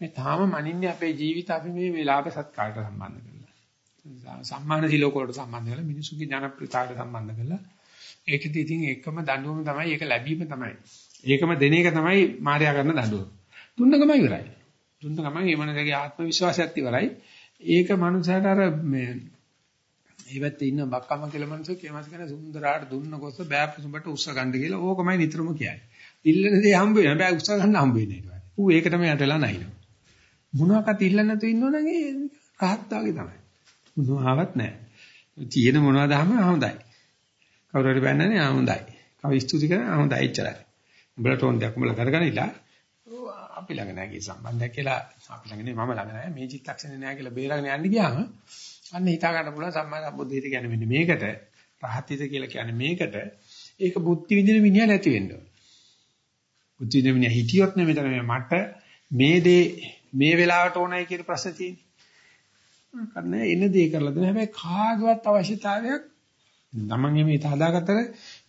මේ තාම මනින්නේ අපේ ජීවිත අපි මේ මේ ලාභ සත්කාරයට සම්බන්ධ කරලා. සම්මාන සිලෝක වලට සම්බන්ධ කරලා මිනිසුගේ ජනප්‍රියතාවයට සම්බන්ධ කරලා ඒකෙදි ඉතින් එකම දඬුවම තමයි ඒක ලැබීම තමයි. ඒකම දෙන එක තමයි මාර්යා කරන දඬුවම. දුන්න ගමන් ඉවරයි. දුන්න ගමන් ඒ මනසගේ ආත්ම විශ්වාසයත් ඉවරයි. ඒක මනුස්සයාට අර මේ ඒවත් ඉන්න බක්කම කියලා මනුස්සය කියමස් කරන සුන්දරාට දුන්න කොස්ස බෑපුසුඹට උස්ස ගන්න කියලා ඕකමයි නිතරම කියන්නේ. ඉල්ලන දේ හම්බ වෙනවා. බෑ උස්ස ගන්න හම්බ වෙන්නේ නැහැ. ඌ ඒකටම යටලා නැහිනවා. මොනවාකට ඉල්ලන්න නැතුව ඉන්නවනම් ඒ රහත් වාගේ තමයි. මොනවාවත් නැහැ. තියෙන මොනවද අහම හොඳයි. කවුරු හරි බැන්නනේ ආ හොඳයි. කවි ස්තුති කරන ආ හොඳයි එච්චරයි. උඹලට ඕන දෙයක් උඹලා කරගෙන ඉලා අපි ළඟ නැහැ කී සම්බන්ධයක් කියලා අපි ළඟ නෙමෙයි මම ළඟ නැහැ මේ චිත්තක්ෂණේ නැහැ කියලා බේරගෙන යන්න ගියාම අන්න හිතා ගන්න පුළුවන් සම්මා සම්බුද්ධිත කියන්නේ මෙන්න මේකට රහතිත කියලා කියන්නේ මේකට ඒක බුද්ධි විදින මිනිහා නැති වෙන්න ඕන. බුද්ධි විදින මිනිහා හිටියොත් නෙමෙයි මෙතන මට මේ දේ මේ වෙලාවට ඕනයි කියන ප්‍රශ්නේ තියෙන්නේ. කරන්නේ එන දේ කරලා දෙන හැබැයි කාගවත් අවශ්‍යතාවයක් තමන් එමේ හදාගත්තට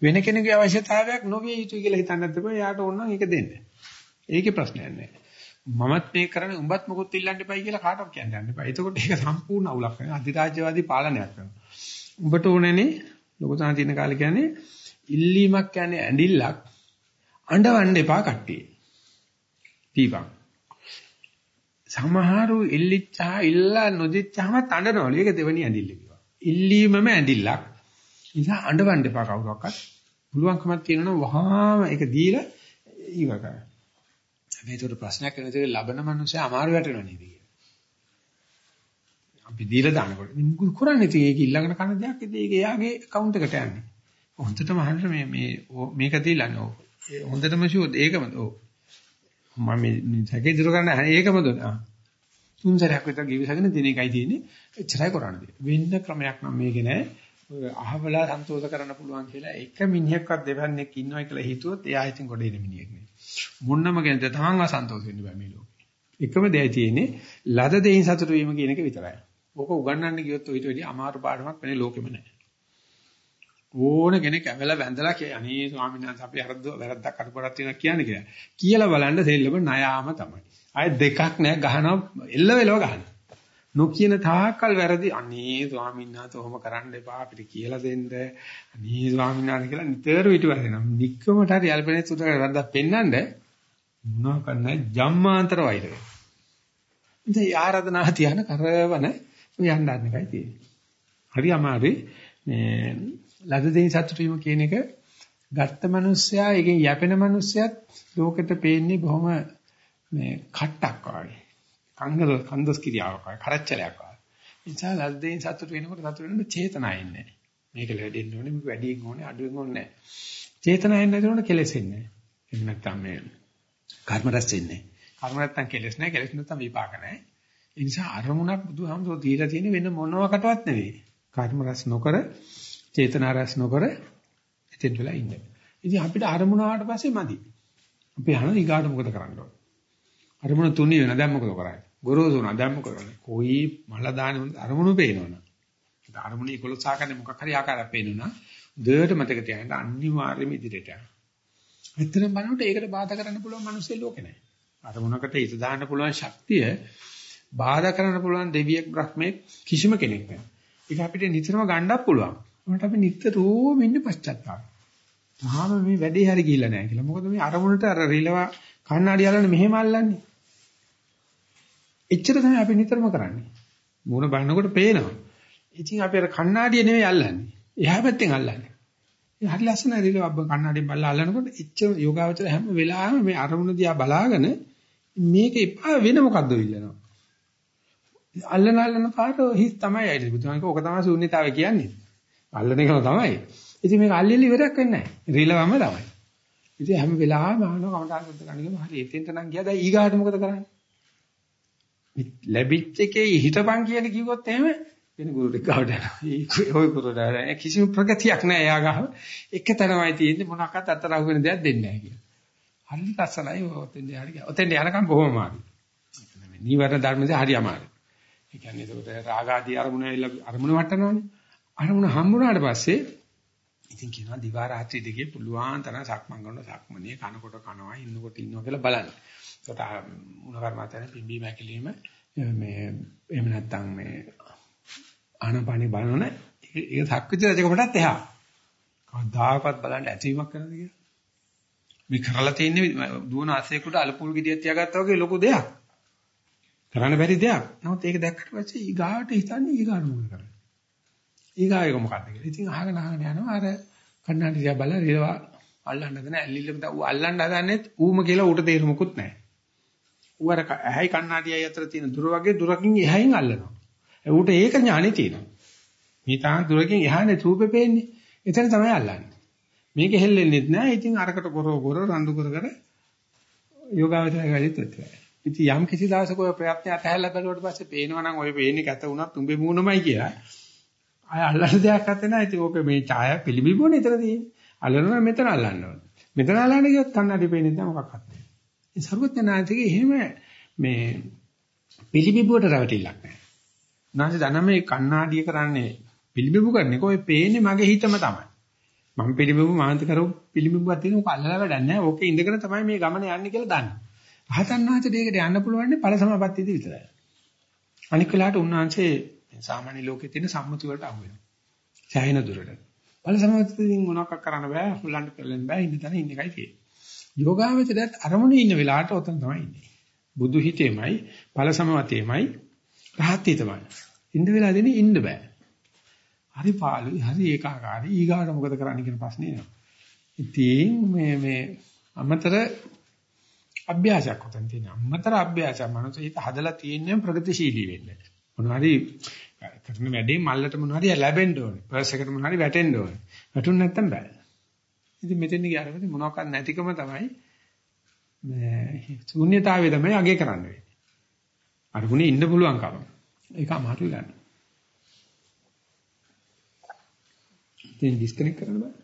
වෙන කෙනෙකුගේ අවශ්‍යතාවයක් නොවිය යුතුයි කියලා හිතන්නේ නැත්නම් එයාට ඕන නම් ඒක දෙන්න. ඒකේ ප්‍රශ්නයක් නැහැ. මමත් මේක කරන්නේ උඹත් මොකොත් ඉල්ලන්න එපයි කියලා කාටවත් කියන්න යන්න එපා. එතකොට ඒක සම්පූර්ණ අවුලක් වෙනවා. අධිරාජ්‍යවාදී පාලනයක් කරනවා. උඹට ඕනේනේ ලොකු තන තියෙන කාලේ කියන්නේ ඉල්ලීමක් කියන්නේ ඇඬිල්ලක් අඬවන්න එපා කට්ටිය. දීපන්. සමහරු ඉල්ලිච්චා ඉල්ලා නොදිච්චාම අඬනවලු. ඒක දෙවෙනි ඇඬිල්ල කිව්වා. ඉල්ලීමම ඇඬිල්ලක්. නිසා අඬවන්න එපා කවුරක්වත්. පුළුවන්කමක් තියෙනවා වහාම ඒක දීලා ඉවර කරන්න. හැබැයි ඒකට ප්‍රශ්නයක් වෙනද ලබන මනුස්සයා අමාරු වැටෙනවා නේද කියලා. අපි දීලා දානකොට මුකුත් කරන්නේ ඉතින් ඒක ඊළඟට කන දෙයක් ඉතින් ඒක එයාගේ account එකට යන්නේ. හොඳටම අහන්න මේ මේ මේක දීලා නෝ. හොඳටම ෂුවර් ඒකමද? ඔව්. මම මේ සැකේ දිර ගන්න ඒකමද? ආ. තුන්සරයක් විතර ගිවිසගෙන දින එකයි තියෙන්නේ. එච්චරයි කරන්නේ. වෙන්න ක්‍රමයක් නම් මේකේ නෑ. අහවලා සන්තෝෂ කරන්න පුළුවන් කියලා එක මිනිහෙක්වත් දෙවන්නේක් ඉන්නවා කියලා හිතුවොත් එයා ඉතින් ගොඩ එන මිනිහෙක් නෙවෙයි. මොන්නම කෙනෙක් තමන් අසන්තෝෂ වෙන්න බෑ මේ ලෝකේ. එකම දෙයයි තියෙන්නේ ලද දෙයින් සතුටු වීම කියන එක විතරයි. ඕක උගන්වන්න ගියොත් ඔයිට වැඩි අමාරු පාඩමක් වෙන්නේ ලෝකෙම නැහැ. ඕන කෙනෙක් ඇවිල්ලා වැඳලා කිය අනේ ස්වාමීන් වහන්සේ අපි අරද්ද වැරද්දක් අරපරක් තියෙනවා කියන්නේ කියලා. කියලා බලන්න දෙල්ලම ණයාම තමයි. ආයෙ දෙකක් නෑ ගහනවා එල්ල වෙලව ගහනවා. නොකියන තාක්කල් වැරදි. අනේ ස්වාමීන් වහන්සේ ඔහොම කරන්න එපා අපිට කියලා දෙන්න. අනේ ස්වාමීන් වහන්සේ කියලා නිතර විට වැරදෙනවා. නික්කමට හරි යල්පනේ සුදකට වැරද්දක් පෙන්වන්න මොනවා කරන්නේ ජම්මාන්තර වෛර වෙනවා ඉතින් ආරාධනා තියන කරවන යන්න ගන්න එකයි තියෙන්නේ. හරි අමාරුයි. මේ ලද දෙයින් සතුටු වීම කියන එක ගත්ත මිනිස්සයා එකෙන් යැපෙන මිනිස්සයත් ලෝකෙට පේන්නේ බොහොම මේ කට්ටක් වගේ. කංගල කන්දස් කිරියාවක් වගේ කරච්චලයක් වගේ. නිසා ලද්දෙන් සතුට වෙනකොට සතුට වෙනකොට චේතනා එන්නේ නැහැ. මේක ලැබෙන්න ඕනේ මේක වැඩියෙන් ඕනේ අඩුවෙන් ඕනේ නැහැ. චේතනා එන්නේ නැතිනොට කෙලෙසෙන්නේ නැහැ. එහෙම නැත්නම් මේ කර්ම රැස් වෙන්නේ. කර්ම නැත්නම් කෙලෙස් නැහැ කෙලෙස් නැත්නම් විපාක නැහැ. ඒ නිසා අරමුණක් බුදුහාමුදුරුවෝ දීලා තියෙන වෙන මොනවාකටවත් නෙවෙයි. කර්ම රැස් නොකර චේතනා රැස් නොකර ස්ථිර වෙලා ඉන්න. ඉතින් අපිට අරමුණ ආවට පස්සේ මදි. අපි අහන ඊගාට මොකද කරන්න ඕන? අරමුණ තුනී වෙන දැන් මොකද කරන්නේ? ගොරෝසු වෙනවා දැන් මොකද කරන්නේ? කොයි මල දාන්නේ අරමුණු පේනවනේ. ඒක අරමුණ 11 ආකාරයේ මොකක් හරි ආකාරයක් පේනවනම් දෙයට මතක තියාගන්න අනිවාර්යයෙන්ම ඉදිරියට යනවා. මෙතන බලනකොට ඒකට බාධා කරන්න පුළුවන් මිනිස්සු ලෝකේ නැහැ. අරමුණකට හිත දාන්න පුළුවන් ශක්තිය බාධා කරන්න පුළුවන් දෙවියෙක් බ්‍රහ්මෙක් කිසිම කෙනෙක් නැහැ. ඒක අපිට නිතරම ගන්නත් පුළුවන්. උන්ට අපි නිතරම ඉන්නේ පශ්චාත්තාප. තාම මේ වැඩේ හරි ගිහිල්ලා නැහැ කියලා. මොකද මේ අරමුණට අර රිලව කණ්ණාඩි අල්ලන්නේ මෙහෙම අල්ලන්නේ. එච්චර තමයි අපි නිතරම කරන්නේ. මූණ බලනකොට පේනවා. ඉතින් අපි අර කණ්ණාඩිය නෙවෙයි අල්ලන්නේ. එහා පැත්තෙන් අල්ලන්නේ. ඒ හරි ලස්සනයි රිලව අබ්බ කණ්ණාඩියෙන් බලලා අල්ලනකොට එච්චර යෝගාවචර හැම වෙලාවෙම මේ අරමුණ දිහා බලාගෙන මේක එපා වෙන මොකද්ද ඉල්ලනවා. අල්ලන අල්ලන පාට හිස් තමයි ඇයිද බුදුහාමක ඕක තමයි ශූන්‍යතාවය කියන්නේ. අල්ලන එකම තමයි. ඉතින් මේක අල්ලෙලි ඉවරයක් වෙන්නේ නැහැ. රිලවම තමයි. ඉතින් හැම වෙලාවෙම අහනවා කමටහන් සුද්ධ කරන්නකම හරි එතෙන්ට නම් ගියා දැන් ඊගාට මොකද කරන්නේ? ලැබිච්ච එකේ හිතපන් කියන කිව්වොත් එහෙම වෙන ගුරුට ගාවට යනවා. ඔය ගුරුට කිසිම ප්‍රගතියක් නැහැ එයා ගාව. එක තැනමයි තියෙන්නේ මොනවාක්වත් අතරහුව වෙන දෙයක් දෙන්නේ නැහැ කියලා. හරි ලස්සනයි ඔතෙන් හරි ගියා. ඔතෙන් යනකම් බොහොම අමාරුයි. නීවරණ ධර්මදී හරි අමාරුයි. ඒ කියන්නේ ඒකට රාගාදී අරමුණ ඇවිල්ලා අරමුණ වටනවනේ. අරමුණ හම්බුනාට පස්සේ ඉතින් කියනවා දිවා රාත්‍රී දෙකේ පුළුවන් තරම් සක්මන් කරනවා සක්මනේ කනකොට කනවා ඉන්නකොට ඉන්නවා කියලා බලන්න. ඒකට මුණ කර්මතන පිම්බි මැකිලිම මේ එහෙම නැත්නම් මේ ආනපානි බලන ඒක සක්විති රජකමටත් එහා. කවදාකවත් බලන්න ඇතිවීමක් කරනද කියලා. මේ කරලා තියෙන්නේ දුවන ආසයකට අලපුල් ගෙඩියක් තියාගත්තා වගේ ලොකු දෙයක්. කරන්න බැරි දෙයක්. නමුත් ඒක දැක්කට පස්සේ ඊගාට හිතන්නේ ඊගාට මොකද කරන්නේ? ඊගායක මොකද්ද කියලා. ඉතින් අහගෙන අහගෙන යනවා අර කන්නාඩි දිහා බලලා රිලවා අල්ලන්න හදන ඇල්ලිල්ලම ඌ අල්ලන්න හදන්නේත් ඌම කියලා ඌට තේරුමකුත් නැහැ. ඌ අර ඇහැයි කන්නාඩියයි අතර තියෙන දුර වගේ දුරකින් එහයින් අල්ලනවා. ඌට ඒක ඥානෙ තියෙනවා. මේ තාම දුරකින් එහානේ රූපේ පේන්නේ. එතන තමයි අල්ලන්නේ. මේක හෙල්ලෙන්නෙත් නැහැ. ඉතින් අරකට ගොර ගොර රණ්ඩු කර කර යෝගාවචරය වැඩිත් වෙනවා. ඉතින් යම් කිසි දවසක ඔය ප්‍රයත්නය අතහැරලා බැලුවට පස්සේ පේනවනම් ඔය පේන්නේ කැත වුණත් උඹේ මූණමයි කියලා. අය අල්ලන්න දෙයක් නැත්තේ නෑ. ඉතින් ඕක මේ ඡාය පිළිබිඹුනේ එතන තියෙන්නේ. අල්ලනවා මෙතන අල්ලන්න ඕනේ. මෙතන අල්ලන්න ගියොත් කන්නඩි පේන්නේ නැහැ මොකක්වත් නැහැ. ඒ සර්වඥාන්තිගේ එහෙම මේ පිළිබිඹුවට රැවටිල්ලක් නැහැ. උනාසේ දන මේ කණ්ණාඩිය කරන්නේ පිළිබිඹු කරන්නේ කොයි පේන්නේ මගේ හිතම තමයි. මම පිළිබිඹු මාන්ති කරව පිළිබිඹුවක් තියෙන ඕක අල්ලලා වැඩක් නැහැ. ඕකේ ඉඳගෙන තමයි මේ ගමන යන්නේ කියලා දන්නේ. රහතන් වහන්සේට ඒකට යන්න පුළුවන් ඵල සමාපත්තියද විතරයි. අනික් වෙලාවට උන්වහන්සේ සාමාන්‍ය ලෝකයේ තියෙන සම්මුති වලට අහු වෙනවා. සෑහෙන දුරට. ඵල සමාපත්තියෙන් මොනවක් කරන්න බෑ, හුලන්න පෙරලෙන්න බෑ, ඉන්න තැන ඉන්න එකයි තියෙන්නේ. යෝගාවචරයත් අරමුණේ ඉන්න වෙලාවට ඔතන තමයි ඉන්නේ. බුදු හිතේමයි, ඵල සමාපත්තියමයි, රහත් හිතමයි. ඉන්න වෙලාව දෙන්නේ ඉන්න බෑ. හරි පාළුයි, හරි ඒකාකාරයි. ඊගාට මොකද කරන්න කියන ප්‍රශ්නේ එනවා. ඉතින් මේ මේ අමතර අභ්‍යාසයක් උතන් තියෙන අමතර අභ්‍යාසයක් මනස හිත හදලා තියෙන්නේ ප්‍රගතිශීලී වෙන්න. මොනවාරි කරන වැඩේ මල්ලට මොනවාරි ලැබෙන්න ඕනේ. පර්ස් එකට මොනවාරි වැටෙන්න ඕනේ. වැටුනේ නැත්තම් බෑ. ඉතින් මෙතෙන් ගියාට මොනවාක්වත් නැතිකම තමයි මේ ශූන්‍යතාවය තමයි අගේ කරන්න වෙන්නේ. අරමුණේ ඉන්න පුළුවන් කම. ඒක අමාරුයි ගන්න. ඉතින් ඩිස්කනෙක්ට් කරන්න බෑ.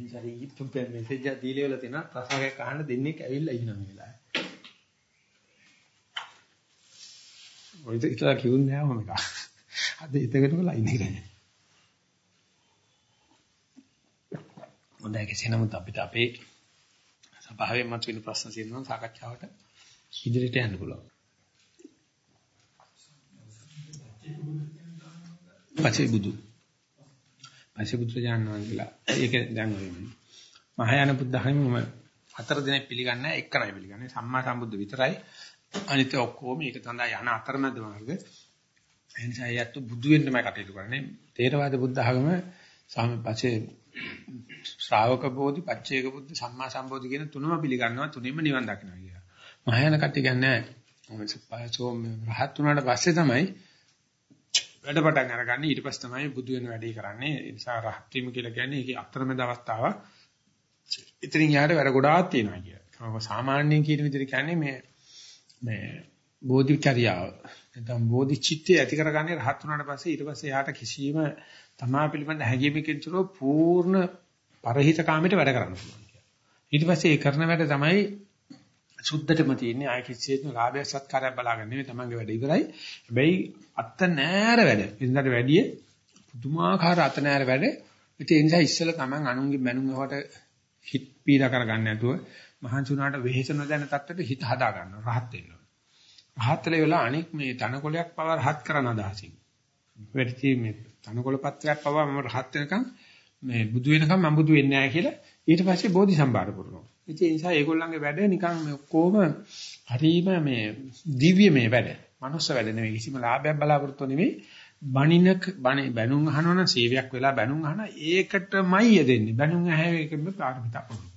නිසා ඊටුම් පෙ මෙසේජ් එකක් දීලා ඉවල තියෙනවා ප්‍රශ්නයක් අහන්න දෙන්නේ ඇවිල්ලා ඉන්නවා මේ වෙලාවේ. ඔය ඉතලා කිව්න්නේ නැහැ මම එක. අද ඉතකටම ලයින් එක හොඳයි කෙසේ නමුත් අපිට අපේ සභාවෙන් මතුවෙන ප්‍රශ්න තියෙනවා සාකච්ඡාවට. ඉදිරියට යන්න පුළුවන්. පස්සේ බුදු. පස්සේ බුදුරජාණන් වහන්සේලා. ඒක දැන් ඔය මහායාන බුද්ධ ධර්මෙම හතර දිනක් පිළිගන්නේ එක්කනයි පිළිගන්නේ. සම්මා සම්බුද්ධ විතරයි. අනිත් ඔක්කොම මේක තමයි යන අතරමැද මාර්ග එනිසා යැත්තු බුදු වෙන්නමයි කටයුතු කරන්නේ. තේරවාද බුද්ධ ආගම සාමපස්සේ ශ්‍රාවක බෝධි පච්චේක බුද්ධ සම්මා සම්බෝධි කියන තුනම පිළිගන්නවා තුනෙම නිවන් දකින්නවා කියලා. මහායාන කට්ටිය කියන්නේ සෝම රහත් වුණාට පස්සේ තමයි වැඩ පටන් අරගන්නේ. ඊට පස්සේ තමයි බුදු වෙන වැඩේ කරන්නේ. ඒ නිසා රහත් වීම කියලා කියන්නේ ඒකේ අතරමැද අවස්ථාව ඉතින් යාට වැඩ ගොඩාක් තියෙනවා කියලා. සාමාන්‍යයෙන් කියන විදිහට කියන්නේ මේ මේ බෝධිචර්යාව. නැත්නම් බෝධිචිත්තය ඇති කරගන්නේ රහත් වුණාට පස්සේ ඊට පස්සේ යාට කිසිම තමා පිළිබඳ හැඟීමකින් තුරව පූර්ණ පරහිත කාමයට වැඩ කරන්න පුළුවන් කියලා. ඊට පස්සේ ඒ කරන වැඩ තමයි සුද්ධටම තියෙන්නේ ආය කිසිසේත්ම ලාභය සත්කාරයක් බලාගන්න නෙවෙයි තමන්ගේ වැඩ ඉවරයි. හැබැයි අත්ත නෑර වැඩ. ඉතින්කට වැඩිය පුදුමාකාර අත නෑර වැඩ. ඉතින් ඒ නිසා ඉස්සෙල්ලා තමන් අනුන්ගේ මනුන් වලට හිත පීඩා කරගන්න නැතුව මහන්සි වුණාට වෙහෙස නොදැන තත්ත්වෙට හිත හදා ගන්නවා. රහත් වෙන්න ඕන. රහත් වෙලා අනෙක් මේ තනකොලයක් පව රහත් කරන අදහසින්. වැඩි මේ තනකොළ පත්‍රයක් පව මම රහත් වෙනකන් මේ බුදු වෙනකන් මම බුදු වෙන්නේ නැහැ කියලා ඊට පස්සේ බෝධි සම්භාර පුරනවා. ඉතින් ඒ නිසා ඒගොල්ලන්ගේ වැඩ නිකන් මේ ඔක්කොම හරීම මේ දිව්‍ය මේ වැඩ. මනුස්ස වැඩ නෙවෙයි කිසිම ලාභයක් බලාපොරොත්තු නෙවෙයි. බණිනක බණ බැනුම් අහනවනම් සේවයක් වෙලා බැනුම් අහන ඒකටමයි යෙදෙන්නේ. බැනුම් ඇහැ එකම පාරමිතා පුරුදු.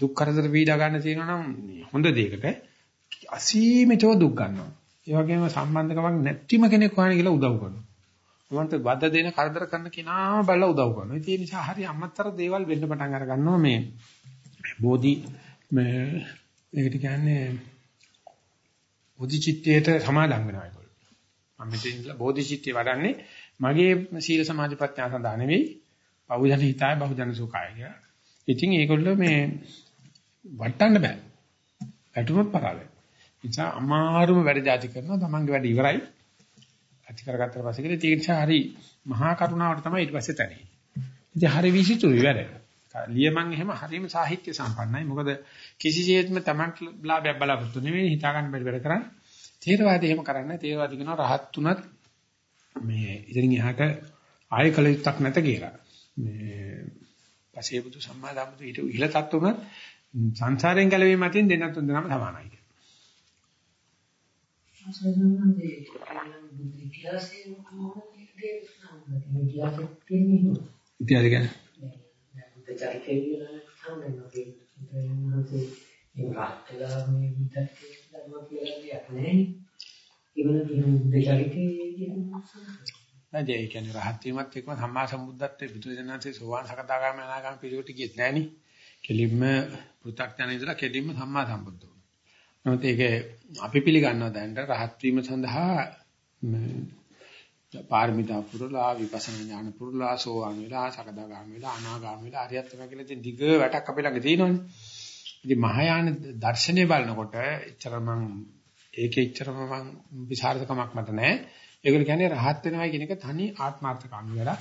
දුක් කරදර පීඩා ගන්න තියෙනවා නම් හොඳ දෙයකට අසීමිතව දුක් ගන්නවා. ඒ වගේම සම්බන්ධකමක් නැතිම කෙනෙක් වහන කියලා උදව් කරනවා. මොන්ට වද දෙන කරදර කරන කෙනාම බලලා උදව් කරනවා. ඒ නිසා හරි අමතර දේවල් වෙන්න පටන් අර ගන්නවා මේ බෝධි මේ ඒකට කියන්නේ බෝධි චිත්තයට සමාදම් වෙනවා ඒගොල්ලෝ. මම මෙතන ඉඳලා බෝධි චිත්තය වඩන්නේ මගේ සීල සමාධි ප්‍රඥා සඳහා නෙවෙයි බහුජන හිතාය බහුජන සුඛාය කියලා. ඉතින් ඒගොල්ලෝ මේ වටන්න බෑ. වැටුනොත් පරාලයි. නිසා අමාරුම වැඩ જાති කරනවා තමන්ගේ වැඩ ඉවරයි. ඇති කරගත්තට පස්සේ කියලා ඒ නිසා හරි මහා කරුණාවට තමයි ඊට පස්සේ තැනෙන්නේ. ඉතින් හරි විසිතුරුයි වැඩ. ලියමන් එහෙම හරිම සාහිත්‍ය සම්පන්නයි. මොකද කිසිසේත්ම Tamanට ලාභයක් බලාපොරොත්තු නෙවෙයි හිතා ගන්න බැරි වැඩ කරන්නේ. තේරවාදී එහෙම කරන්නේ. තේරවාදී කියනවා රහත් තුනත් මේ ඉතින් එහාට ආය කල යුත්තක් නැත කියලා. මේ පසේ බුදු සම්මා සම්බුදු ඊට ඉහළ තත්ත්වුණත් සංසාරයෙන් ගැලවීම අතින් දෙන්නත් තුන් දෙනාම සමානයි කියලා. අසලන්නේ බුද්ධ ඉතිහාසයේ කියන්නේ? කියන්නේ බුද්ධ චරිතය කියලා සම්බන්ධ වෙනවා. ඒ රාත්‍රිලා මේ බුද්ධ ධර්ම කියලා දෙයක් නැහැ. ඒවල තියෙන බුද්ධ චරිතය කියනවා. නැද ඒ කියන්නේ රහත් වීමත් එක්කම සම්මා සම්බුද්ධත්වයේ බුදුරජාණන්සේ සෝවාන් සකදාගාමී අනාගාමී පිළිවෙලට ගියෙත් නැහනේ. කෙලින්ම පෘථග්ජන ඉඳලා කෙලින්ම සම්මා සම්බුද්ධ. නමුත් ඒක අපි පිළිගන්නවා දැනට රහත් වීම සඳහා පාරමිතා පුරලා විපස්සනා ඥාන පුරලා සෝවාන් වෙලා සකදාගාමී වෙලා අනාගාමී වෙලා අරියත් වෙනවා කියලා ඉතින් දිග වැටක් අපේ ළඟ තියෙනවනේ. ඉතින් මහායාන දර්ශනය බලනකොට එච්චර මං ඒකේ එච්චරම මං විසරදකමක් මට නැහැ. ඒගොල්ලෝ කියන්නේ රහත් වෙනවා කියන එක තනි ආත්මార్థකාමී වෙලා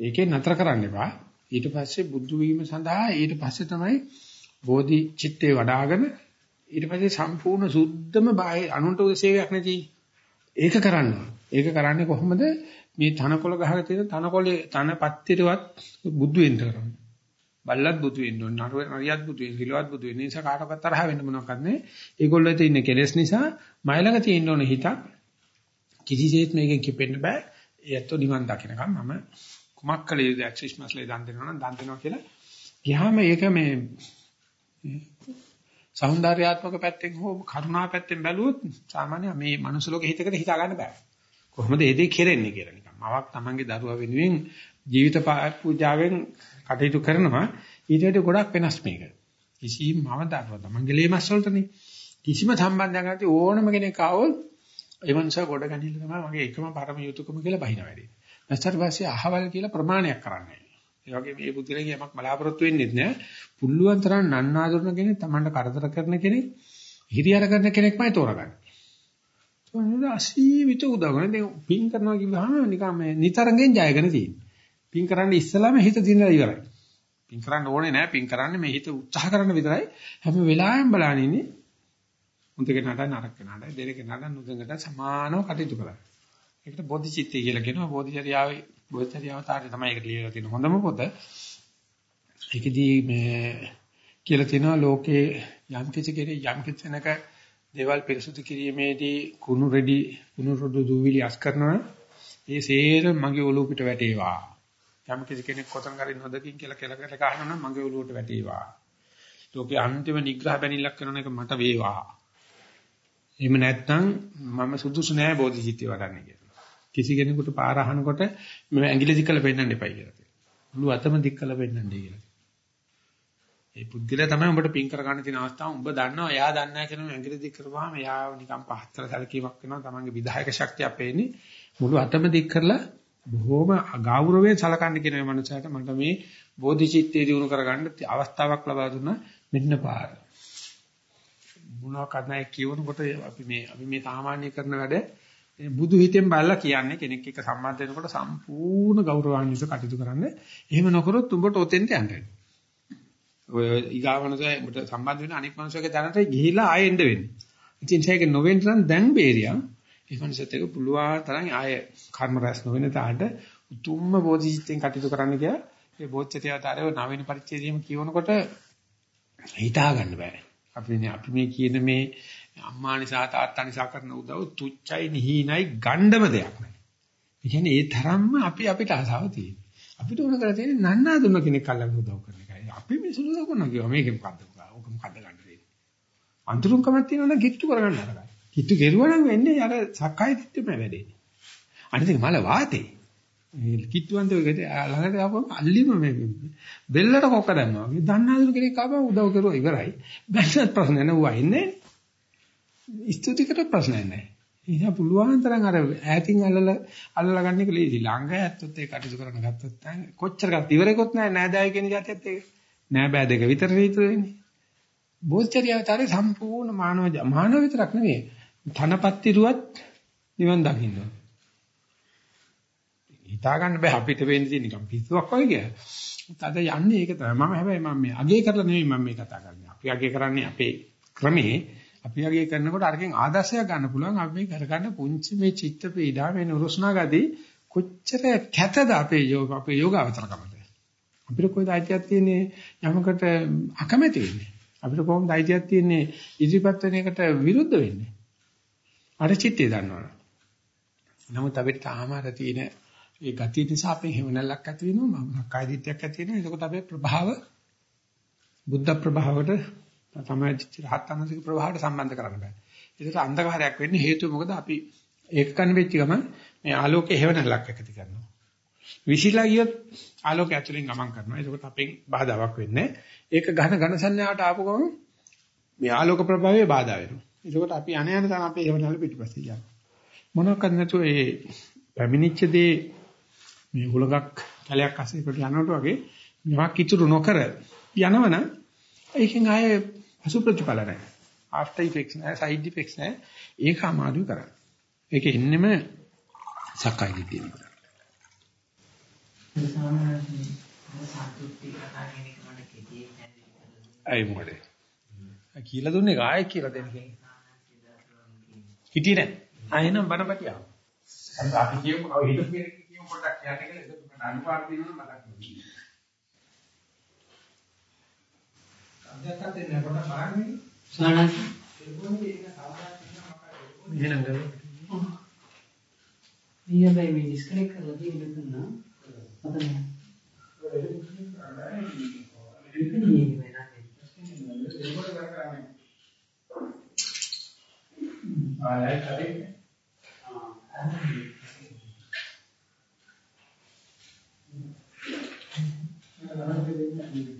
ඒකේ නතර කරන්න එපා. ඊට පස්සේ බුද්ධ වීම සඳහා ඊට පස්සේ තමයි බෝධි චිත්තේ වඩ아가න ඊට පස්සේ සම්පූර්ණ සුද්ධම බාහිර අනුන්ට සේවයක් නැති ඒක කරන්න. ඒක කරන්නේ කොහොමද? මේ තනකොළ ගහක තියෙන තනකොළේ තනපත්තිරවත් බුදු වෙන්න කරන්නේ. බල්ලත් බුදු වෙන්න ඕන. නරියත් බුදු වෙන්න, හිලවත් බුදු වෙන්න. නිසා කාටවත් තරහ වෙන්න මොනවක්වත් නැහැ. ඒගොල්ලෝ තියෙන කෙලෙස් නිසා මයිලඟ තියෙන්න ඕන හිතක් කිසිසේත් මේකෙන් කිපෙන්න බෑ. ඒත් නිවන් දකින්නකම් මම කුමක් කළ යුතුද ඇක්සිස්මස්ලේ දන් දෙනවා නම් දන් දෙනවා කියලා. ගියාම ඒක මේ సౌందర్යාත්මක පැත්තෙන් හෝ කරුණා පැත්තෙන් බැලුවොත් සාමාන්‍ය මේ මනුස්ස ලෝකේ හිතකට හිතා ගන්න බෑ. කොහොමද ඒ දේ කෙරෙන්නේ කියලා නිකන්. මවක් Tamange දරුවා වෙනුවෙන් ජීවිත පූජාවෙන් කටයුතු කරනවා ඊට වඩා ගොඩක් වෙනස් මේක. කිසිම මව දරුවා Tamange ලේමස් වලටනේ. කිසිම සම්බන්ධයක් නැති ඕනම කෙනෙක් ආවොත් ඒ මනුස්සයා ගොඩ ගනින්න තමයි මගේ එකම පරම යුතුයකම කියලා බහින වැඩේ. නැස්තර පස්සේ අහවල් කියලා ප්‍රමාණයක් කරන්නේ. ඒ වගේ මේ බුද්ධිලගේ යමක් බලාපොරොත්තු වෙන්නේ නැහැ. පුල්ලුවන් තරම් නන්නාඳුන කෙනෙක්, Tamanට කරදර කරන කෙනෙක්, හිරියර කරන කෙනෙක්මයි තෝරගන්නේ. ඒකනද අසීමිත උදව්වන දැන් පින් කරනවා කිව්වහම නිකන් මේ නිතරගෙන් ජයගෙන තියෙන්නේ. පින් කරන්න ඉස්සලාම හිත දිනලා ඉවරයි. පින් කරන්න ඕනේ නැහැ. පින් කරන්නේ මේ හිත උත්සාහ කරන විතරයි. හැම වෙලාවෙම බලන්නේ ඉන්නේ මුදක නඩ නරක නඩ දෙලක නඩ නුදඟට සමානව කටයුතු කරන්නේ. ඒකට බෝධිචිත්තය කියලා කියනවා. බෝධිචර්යාවේ බෝධිචර්යාව තාරේ තමයි ඒකට ලියලා තියෙන හොඳම පොත. ඒකෙදී මේ කියලා තියෙනවා ලෝකේ යම් කිසි කෙනෙක් යම් කිසි තැනක දේවල් පිරිසුදු කිරීමේදී කුණු රෙඩි කුණු රොඩු දුවිලි අස් කරනවා. ඒ සේර මගේ ඔලුව පිට වැටේවා. යම් කිසි කෙනෙක් කොතන කරේ නොදකින් කියලා කියලා කියලා කහනවා නම් මගේ ඔලුවට වැටේවා. ලෝකේ අන්තිම නිග්‍රහ බැනිල්ලක් කරන එක මට වේවා. එහෙම නැත්නම් මම සුදුසු නෑ බෝධිචිත්තය වඩන්නේ කියලා. කිසි කෙනෙකුට පාර අහනකොට මම ඇඟිලි දික් කරලා පෙන්නන්න එපයි කියලා කියනවා. මුළු අතම දික් කරලා පෙන්නන්නයි කියලා. ඒ පුද්ගලයා තමයි උඹට පින් කර ගන්න තියෙන අවස්ථාව. උඹ දන්නවා එයා දන්නේ නැහැ කියන ඇඟිලි දික් කරපුවාම එයා නිකන් පහත්තර සැලකීමක් වෙනවා. තමන්ගේ විධායක ශක්තිය අපේන්නේ. මුළු අතම දික් කරලා බොහොම ගෞරවයෙන් සලකන්න කියන මේ මනුස්සයාට මට මේ බෝධිචිත්තේ දිනු කරගන්න අවස්ථාවක් ලබා දුන්නා මෙන්න පාර. මොනවා කරන්නයි කියවනකොට අපි මේ අපි මේ සාමාන්‍ය කරන වැඩ බුදු හිතෙන් බලලා කියන්නේ කෙනෙක් එක්ක සම්බන්ධ වෙනකොට සම්පූර්ණ ගෞරවාන්විත කටයුතු කරන්න. එහෙම නොකරොත් උඹට ඔතෙන්ට යන්න වෙනවා. ඔය ඊගාවනසේ උඹට සම්බන්ධ වෙන අනික් මනුස්සයගේ දැනට ගිහිලා ආයෙ එන්න වෙන්නේ. ඉතින් ඒක නොවෙන්න නම් දැන් බේරියා. ඒ මනුස්සයත් එක්ක පුළුවන් තරම් ආයෙ කර්ම රැස් නොවෙන තාට උතුම්ම බෝධිචිත්තෙන් කටයුතු කරන්න කියලා ඒ බෝධිචිත්තයතරව නවීන පරිච්ඡේදයේම කියවනකොට හිතා ගන්න බෑ. අපි අපි මේ කියන මේ අම්මා නිසා තාත්තා නිසා කරන උදව් තුච්චයි නිහිනයි ගණ්ඩම දෙයක් නෑ. ඒ කියන්නේ ඒ තරම්ම අපි අපිට ආසාව තියෙනවා. අපිට ඕන කරලා තියෙන්නේ නන්නාදුම කෙනෙක් අල්ලගෙන උදව් කරන එකයි. අපි මේ සුළු දකුණ කියවා මේක මොකද්ද? ඕක මොකද්ද ගන්න දෙන්නේ. අඳුරුම්කමක් තියෙනවා නම් කිට්ටු කරගන්න හරගන්න. කිට්ටු කෙරුවා නම් වෙන්නේ අර සක්කාය දිට්ඨියම වැඩේ. අනිත් එක මල වාතේ. මේ කිට්ටුවන්ත ඔයකට ළඟට ආවම අල්ලිම මේ බෙල්ලට කොක්ක දැම්මා. මේ දන්නාදුරු කෙනෙක් ආවම උදව් කරුවා ඉවරයි. බැලුවත් ප්‍රශ්න නැවුවා ඉන්නේ. ස්තුති කර ප්‍රශ්නයක් නැහැ. ඉතින් පුළුවන් තරම් අර ඈතින් අල්ලලා අල්ලලා ගන්න එක ලේසි. ළඟ ඇත්තොත් ඒ කටයුතු කරන ගත්තොත් නම් කොච්චර ගත්ත ඉවරෙකොත් නැහැ නෑදෑය කියන જાතියත් ඒක. නෑ බෑ දෙක විතර විතර වෙන්නේ. බෝධචර්යාවතරේ සම්පූර්ණ මානව මානව විතරක් නෙවෙයි. ධනපත්තිරුවත් නිවන් දකින්න. හිතා ගන්න බෑ අපිට වෙන්නේ තියෙන නිකන් පිස්සුවක් වගේ කියලා. තද යන්නේ ඒක තමයි. මම හැබැයි මම මේ අගේ කරලා නෙවෙයි මම මේ කතා කරන්නේ. අපි අගේ කරන්නේ අපේ ක්‍රමේ අපි වගේ කරනකොට අරකින් ආදර්ශයක් ගන්න පුළුවන්. අපි මේ කරගන්න පුංචි මේ චිත්ත පීඩා මේ නුරුස්නා ගදී කොච්චර කැතද අපේ යෝග අපේ යෝගාවතරකමද අපිට කොයිද අයිතියක් තියෙන්නේ? යමකට අකමැති වෙන්නේ? අපිට කොහොමද අයිතියක් තියෙන්නේ? ඉදිරිපත් වෙන එකට විරුද්ධ වෙන්නේ? අර චිත්තය දන්නවනේ නමුත් අපිට තාම අර තියෙන ඒ ගතිය නිසා අපේ හැවණල්ලක් ඇති වෙනවා. මම කායිදිත්‍යයක් ඇති වෙනවා. එතකොට අපේ ප්‍රභාව බුද්ධ ප්‍රභාවට තමයි රහතන්සේගේ ප්‍රවාහයට සම්බන්ධ කරන්න බෑ. ඒකට අන්ධකාරයක් වෙන්නේ හේතුව මොකද අපි ඒක කන වෙච්ච ගමන් මේ ආලෝකයේ හේවණලක් ඇති කරනවා. විසිලා ගියොත් ආලෝකය ඇතුලෙන් ගමන් කරනවා. ඒකට අපෙන් බාධාවක් වෙන්නේ. ඒක ඝන ඝන සංඥාවට ආපු ගමන් මේ ආලෝක ප්‍රභාවයේ බාධා වෙනවා. ඒකට අපි අන යන තන අපේ හේවණල පිටිපස්සේ යනවා. මොනවාක්ද නැතුව ඒ පැමිණිච්ච දේ මේ හුලඟක් කැලයක් අස්සේ කොට යනකොට වගේ මේවා කිතුරු නොකර යනවනම් ඒකෙන් ආයේ අසු ප්‍රතිඵල නැහැ. ආෆ්ටර් ඉෆෙක්ට්ස් නැහැ, සයිඩ් ඉෆෙක්ට්ස් නැහැ. ඒක අමාරු කරන්න. ඒක එන්නෙම සක්කාය දිට්ඨිය නිසා. අය මොකද? කියලා දුන්නේ ආයෙ කියලා දෙන්න කෙනෙක්. හිටියේ නැහැ. ආයෙනම් බනපතියා. අපි කියමු හිටු කෙනෙක් කියමු පොඩ්ඩක් කියන්නේ කියලා ඒක අනුපාත දෙනවා මතක් වෙනවා. අධ්‍යක්ෂක දෙන්න කොට බලන්නේ සානස් එහෙනම් ගමු. ඊයබයි මේ ඩිස්කනෙක්ට් කරලා තියෙන මෙතන මතන ආයෙ කරේ. දැන්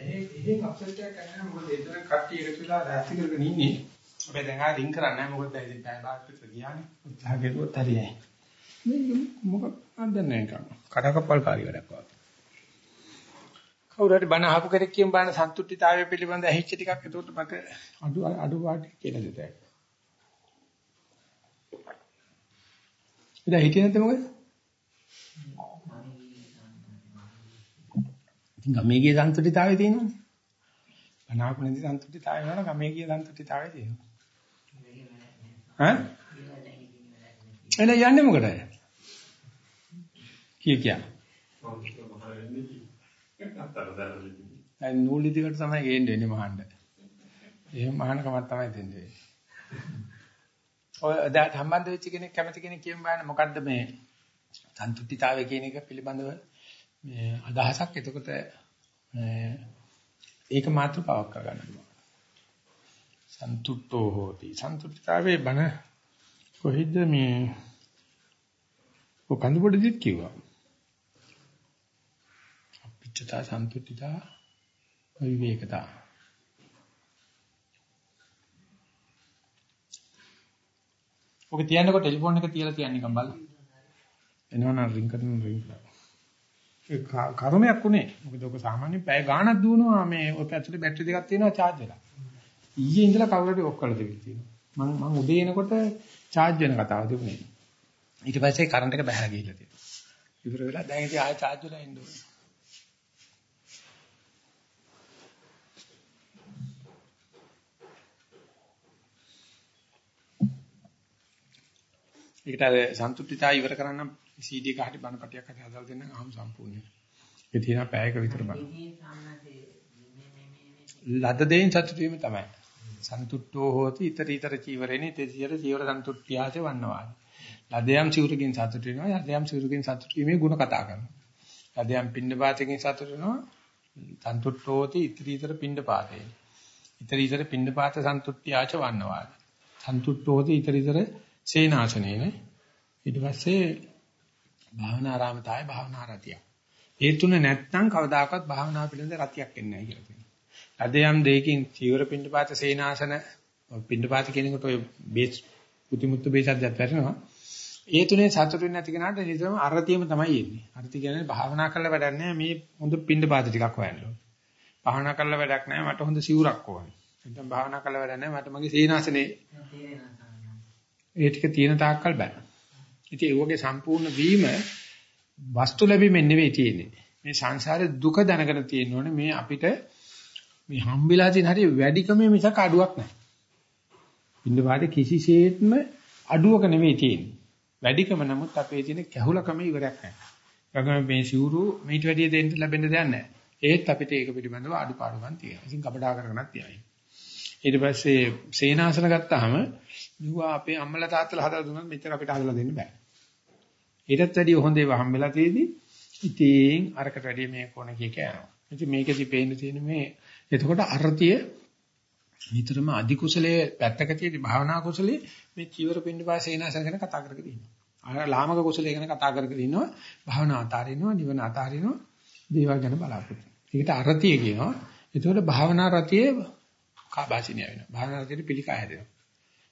ඒ එහෙන් අප්සෙට් එකක් කරනවා මොකද එතන කට්ටිය එකතු වෙලා රැස්ති කරගෙන ඉන්නේ. අපි දැන් ආ රින් කරන්නේ නැහැ මොකද ඉතින් පැය භාග විතර ගියානේ. උත්සාහ කෙරුවොත් හරියයි. මේ මොකක් අන්දන්නේ නැහැ කඩකප්පල් කාරි වැඩක් වගේ. කවුරු හරි බණ අහපු කෙනෙක් කියන බණ සන්තුෂ්ටිතාවය පිළිබඳ ඇහිච්ච ටිකක් ඒකට මට අඩු අඩු වාටි කියලා දෙතයි. ඉතින් හිතේ නැත්නම් මොකද? ගමේ ගිය සන්තුෂ්ටිතාවය තියෙනවනේ. බණාපු නැති සන්තුෂ්ටිතාවය වෙනවා ගමේ ගිය සන්තුෂ්ටිතාවය තියෙනවා. ඈ? එළ යන්නේ මොකටද? කිය කිය. දැන් නූලි දිකට තමයි ගේන්න එන්නේ මහන්න. එහෙම මහානකමක් තමයි දෙන්නේ. ඔය දැන් සම්බන්ධ වෙච්ච කෙනෙක් කැමති කෙනෙක් කියමු බලන්න මොකද්ද මේ සන්තුෂ්ටිතාවය කියන එක පිළිබඳව අදහසක් එතකොට ඒක මාත්‍ර පවක් කරගන්න පුළුවන්. සන්තුට්ඨෝ හෝති. සන්තුෂ්ටිතාවේ බණ කොහෙද මේ ඔය කඳුබඩදිත් කිව්වා. අපිච්චතා සන්තුෂ්ටිතා විවේකතා. ඔක තියන්නකො ටෙලිෆෝන් එක තියලා තියන්න නිකන් බලන්න. එනවනම් රින් කරන රින් කරා. ඒ කර්මයක් උනේ. මොකද ඔක සාමාන්‍යයෙන් පැය ගාණක් දුවනවා මේ ඔය පැත්තේ බැටරි දෙකක් තියෙනවා charge වෙලා. ඊයේ ඉඳලා කවුරු හරි ඔක් කරලා දෙවිලා තියෙනවා. මම මම උදේ එනකොට charge වෙන කතාව තිබුණේ. ඊට පස්සේ කරන්ට් එක බහැලා ගිහිල්ලා තියෙනවා. ඉවර වෙලා දැන් ඉතින් ආයෙ charge වෙලා ඉන්න ඕනේ. ඒකට අර සන්තුෂ්ටිතා ඉවර කරන්න CD එක හරි බණපටියක් හරි හදලා දෙන්න අහමු සම්පූර්ණයි. ඒ තියෙන පැයක විතර බලන්න. ලද දෙයින් සතුටු වීම තමයි. සන්තුට්ඨෝ හෝති iter iter චීවරේනි තෙසියර චීවර සන්තුට්ඨියාච වන්නවා. ලදයම් සිවුරකින් සතුටු වෙනවා යදයම් සිවුරකින් සතුටු වීමේ ಗುಣ කතා කරනවා. ලදයම් පින්නපාතකින් සතුටු වෙනවා සන්තුට්ඨෝ හෝති iter iter පින්නපාතේ. iter iter පින්නපාත සන්තුට්ඨියාච වන්නවා. සන්තුට්ඨෝ හෝති iter iter සේනාසනේන ඊට පස්සේ භාවනාරාමතාවය භාවනා රතිය. ඒ තුන නැත්නම් කවදාකවත් භාවනා පිළිබඳ රතියක් එන්නේ නැහැ කියලා කියනවා. අද යම් දෙයකින් චීවර පින්ඩපාත සේනාසන පින්ඩපාත කියනකොට ඔය බේස් පුතිමුත්තු බේසද්දයක් වැටෙනවා. ඒ තුනේ සතුටු වෙන්නේ නැති කෙනාට නිතරම අරතියම තමයි එන්නේ. අරති කියන්නේ භාවනා කරලා වැඩක් නැහැ මේ හොඳ පින්ඩපාත ටිකක් හොයන්න ඕනේ. භාවනා කරලා වැඩක් නැහැ මට හොඳ සිවුරක් ඕනේ. නැත්නම් භාවනා කරලා වැඩක් නැහැ මට මගේ සේනාසනේ ඒ ටික තියෙන තාක්කල් බෑ. ඉතින් ඒ වගේ සම්පූර්ණ වීම වස්තු ලැබීමෙන් නෙවෙයි තියෙන්නේ. මේ සංසාරේ දුක දැනගෙන තියෙන්න ඕනේ මේ අපිට මේ හම්බෙලා තියෙන හරිය වැඩිකමේ මිසක අඩුවක් නැහැ. ඉන්න වාඩි කිසිසේත්ම අඩුවක නෙවෙයි තියෙන්නේ. වැඩිකම නමුත් අපේ තියෙන කැහුලකම ඉවරයක් නැහැ. ඒගොම මේ සිවුරු මේට වැඩිය දෙන්න ලැබෙන්න දෙයක් නැහැ. ඒත් අපිට ඒක පිළිබඳව අඩුපාඩුකම් තියෙනවා. ඉතින් කපඩා කරගෙනත් තියයි. ඊට පස්සේ සේනාසන ගත්තාම මෙවුවා අපේ අම්මලා තාත්තලා හදලා දුන්නත් මෙච්චර අපිට හදලා දෙන්න බෑ. ඊටත් වැඩිය හොඳ ඒවා හම්බෙලා තියෙදි ඉතින් අරකට වැඩිය මේක ඕන කිය කියනවා. ඉතින් මේකෙදි පේන්න තියෙන මේ එතකොට අර්ථය නිතරම අධි කුසලයේ පැත්තක තියෙදි භාවනා කුසලයේ මේ චීවර පින්න වාසේනාසන ගැන කතා කරගෙන ඉන්නවා. අර ලාමක කුසලයේ ගැන කතා කරගෙන ඉන්නවා. භාවනා අතාරිනවා, නිවන අතාරිනවා, දේවල් ගැන බලාපොරොත්තු. ඒකට අර්ථය කියනවා. එතකොට භාවනා රතියේ කාබාසිනිය වෙනවා. භාවනා රතියේ පිළිකා හැදෙනවා.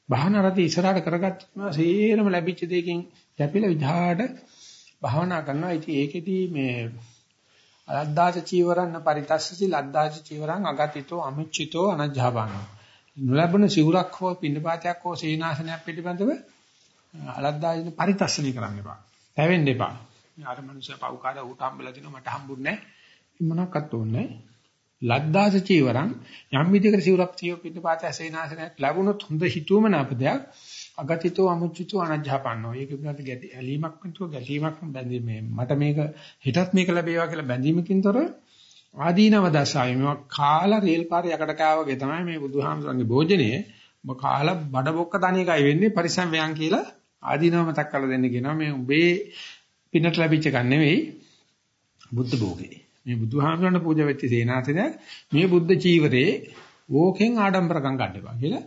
භාවනා රති ඉස්සරහට කරගත්තම සේරම ලැබිච්ච දෙයකින් කැපිලා විධාට භාවනා කරනවා. ඉතින් ඒකෙදි මේ අලද්දාච චීවරන්න පරිතස්සසි ලද්දාච චීවරං අගතිතෝ අමුච්චිතෝ අනජ්ජාබාන. නොලැබුණ සිවුරක් හෝ පින්නපාතයක් හෝ සීනාසනයක් පිළිබඳව අලද්දාච පරිතස්සනි කරන්න එපා. හැවෙන්න එපා. අර මනුස්සයා පව්කාරය උට හම්බෙලා දිනවා මට හම්බුන්නේ නැහැ. මොනක්වත් ඕනේ නැහැ. ලද්දාස චීවරං යම් විදිහකට සිවුරක් තියෝ පිටපාත ඇසේනාසනයක් ලැබුණොත් හොඳ හිතුවම නාපදයක් අගතිතෝ අමුචිතෝ අනජ්ජාපන්නෝ. ඒක පිළිබඳ ගැටි ඇලීමක් නැතුව ගැටීමක් බැඳී මේ මට මේක හිතත් මේක ලැබේවා කියලා බැඳීමකින්තර ආදීනව දසාවි මේවා කාලා රේල් පාරේ යකඩ කෑවගේ තමයි මේ බුදුහාමසන්ගේ භෝජනයේ. ඔබ කාලා බඩ බොක්ක තනියකයි වෙන්නේ පරිසම් වයන් කියලා ආදීනව මතක් කරලා දෙන්න කියනවා. මේ උඹේ පිනට ලැබිච්ච එකක් නෙවෙයි බුද්ධ භෝගේ. මේ බුදුහාමරණ පූජා වෙච්ච සේනාසනය මේ බුද්ධ චීවරේ ඕකෙන් ආඩම්බරකම් ගන්න එපා කියලා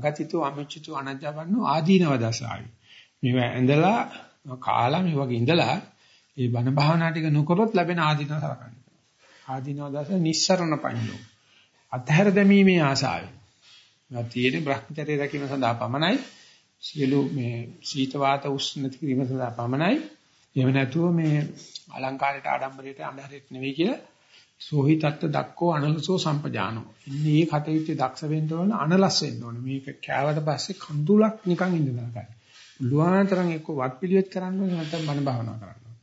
අගතිතෝ අමිච්චිතෝ අනජ්ජවන්නෝ ආදීනව දසාවි. මේව ඇඳලා කාලා මේ වගේ ඉඳලා ඒ බණ භාවනා ටික නොකරොත් ලැබෙන ආදීනව සලකන්න. ආදීනව දස නිස්සරණ පඤ්ඤෝ. අතහැර දැමීමේ ආසාවයි. මා තියෙන බ්‍රහ්මචර්ය රැකීම සඳහා පමණයි. සියලු මේ සීත වාත උෂ්ණ කිරීම සඳහා පමණයි. එහෙම නැතුව මේ අලංකාරයට ආඩම්බරයට අඳහරෙත් නෙවෙයි කියලා සෝහිතත්ත දක්කෝ අනලසෝ සම්පජානෝ. ඉන්නේ මේ කටයුත්තේ දක්ෂ වෙන්න ඕන අනලස් වෙන්න ඕන. මේක කෑවට පස්සේ කඳුලක් නිකන් ඉඳලා ගන්න. ලුවාතරන් එක්ක වත් පිළිවෙත් කරන්න ඕනේ නැත්නම් බණ භාවනා කරන්න ඕනේ.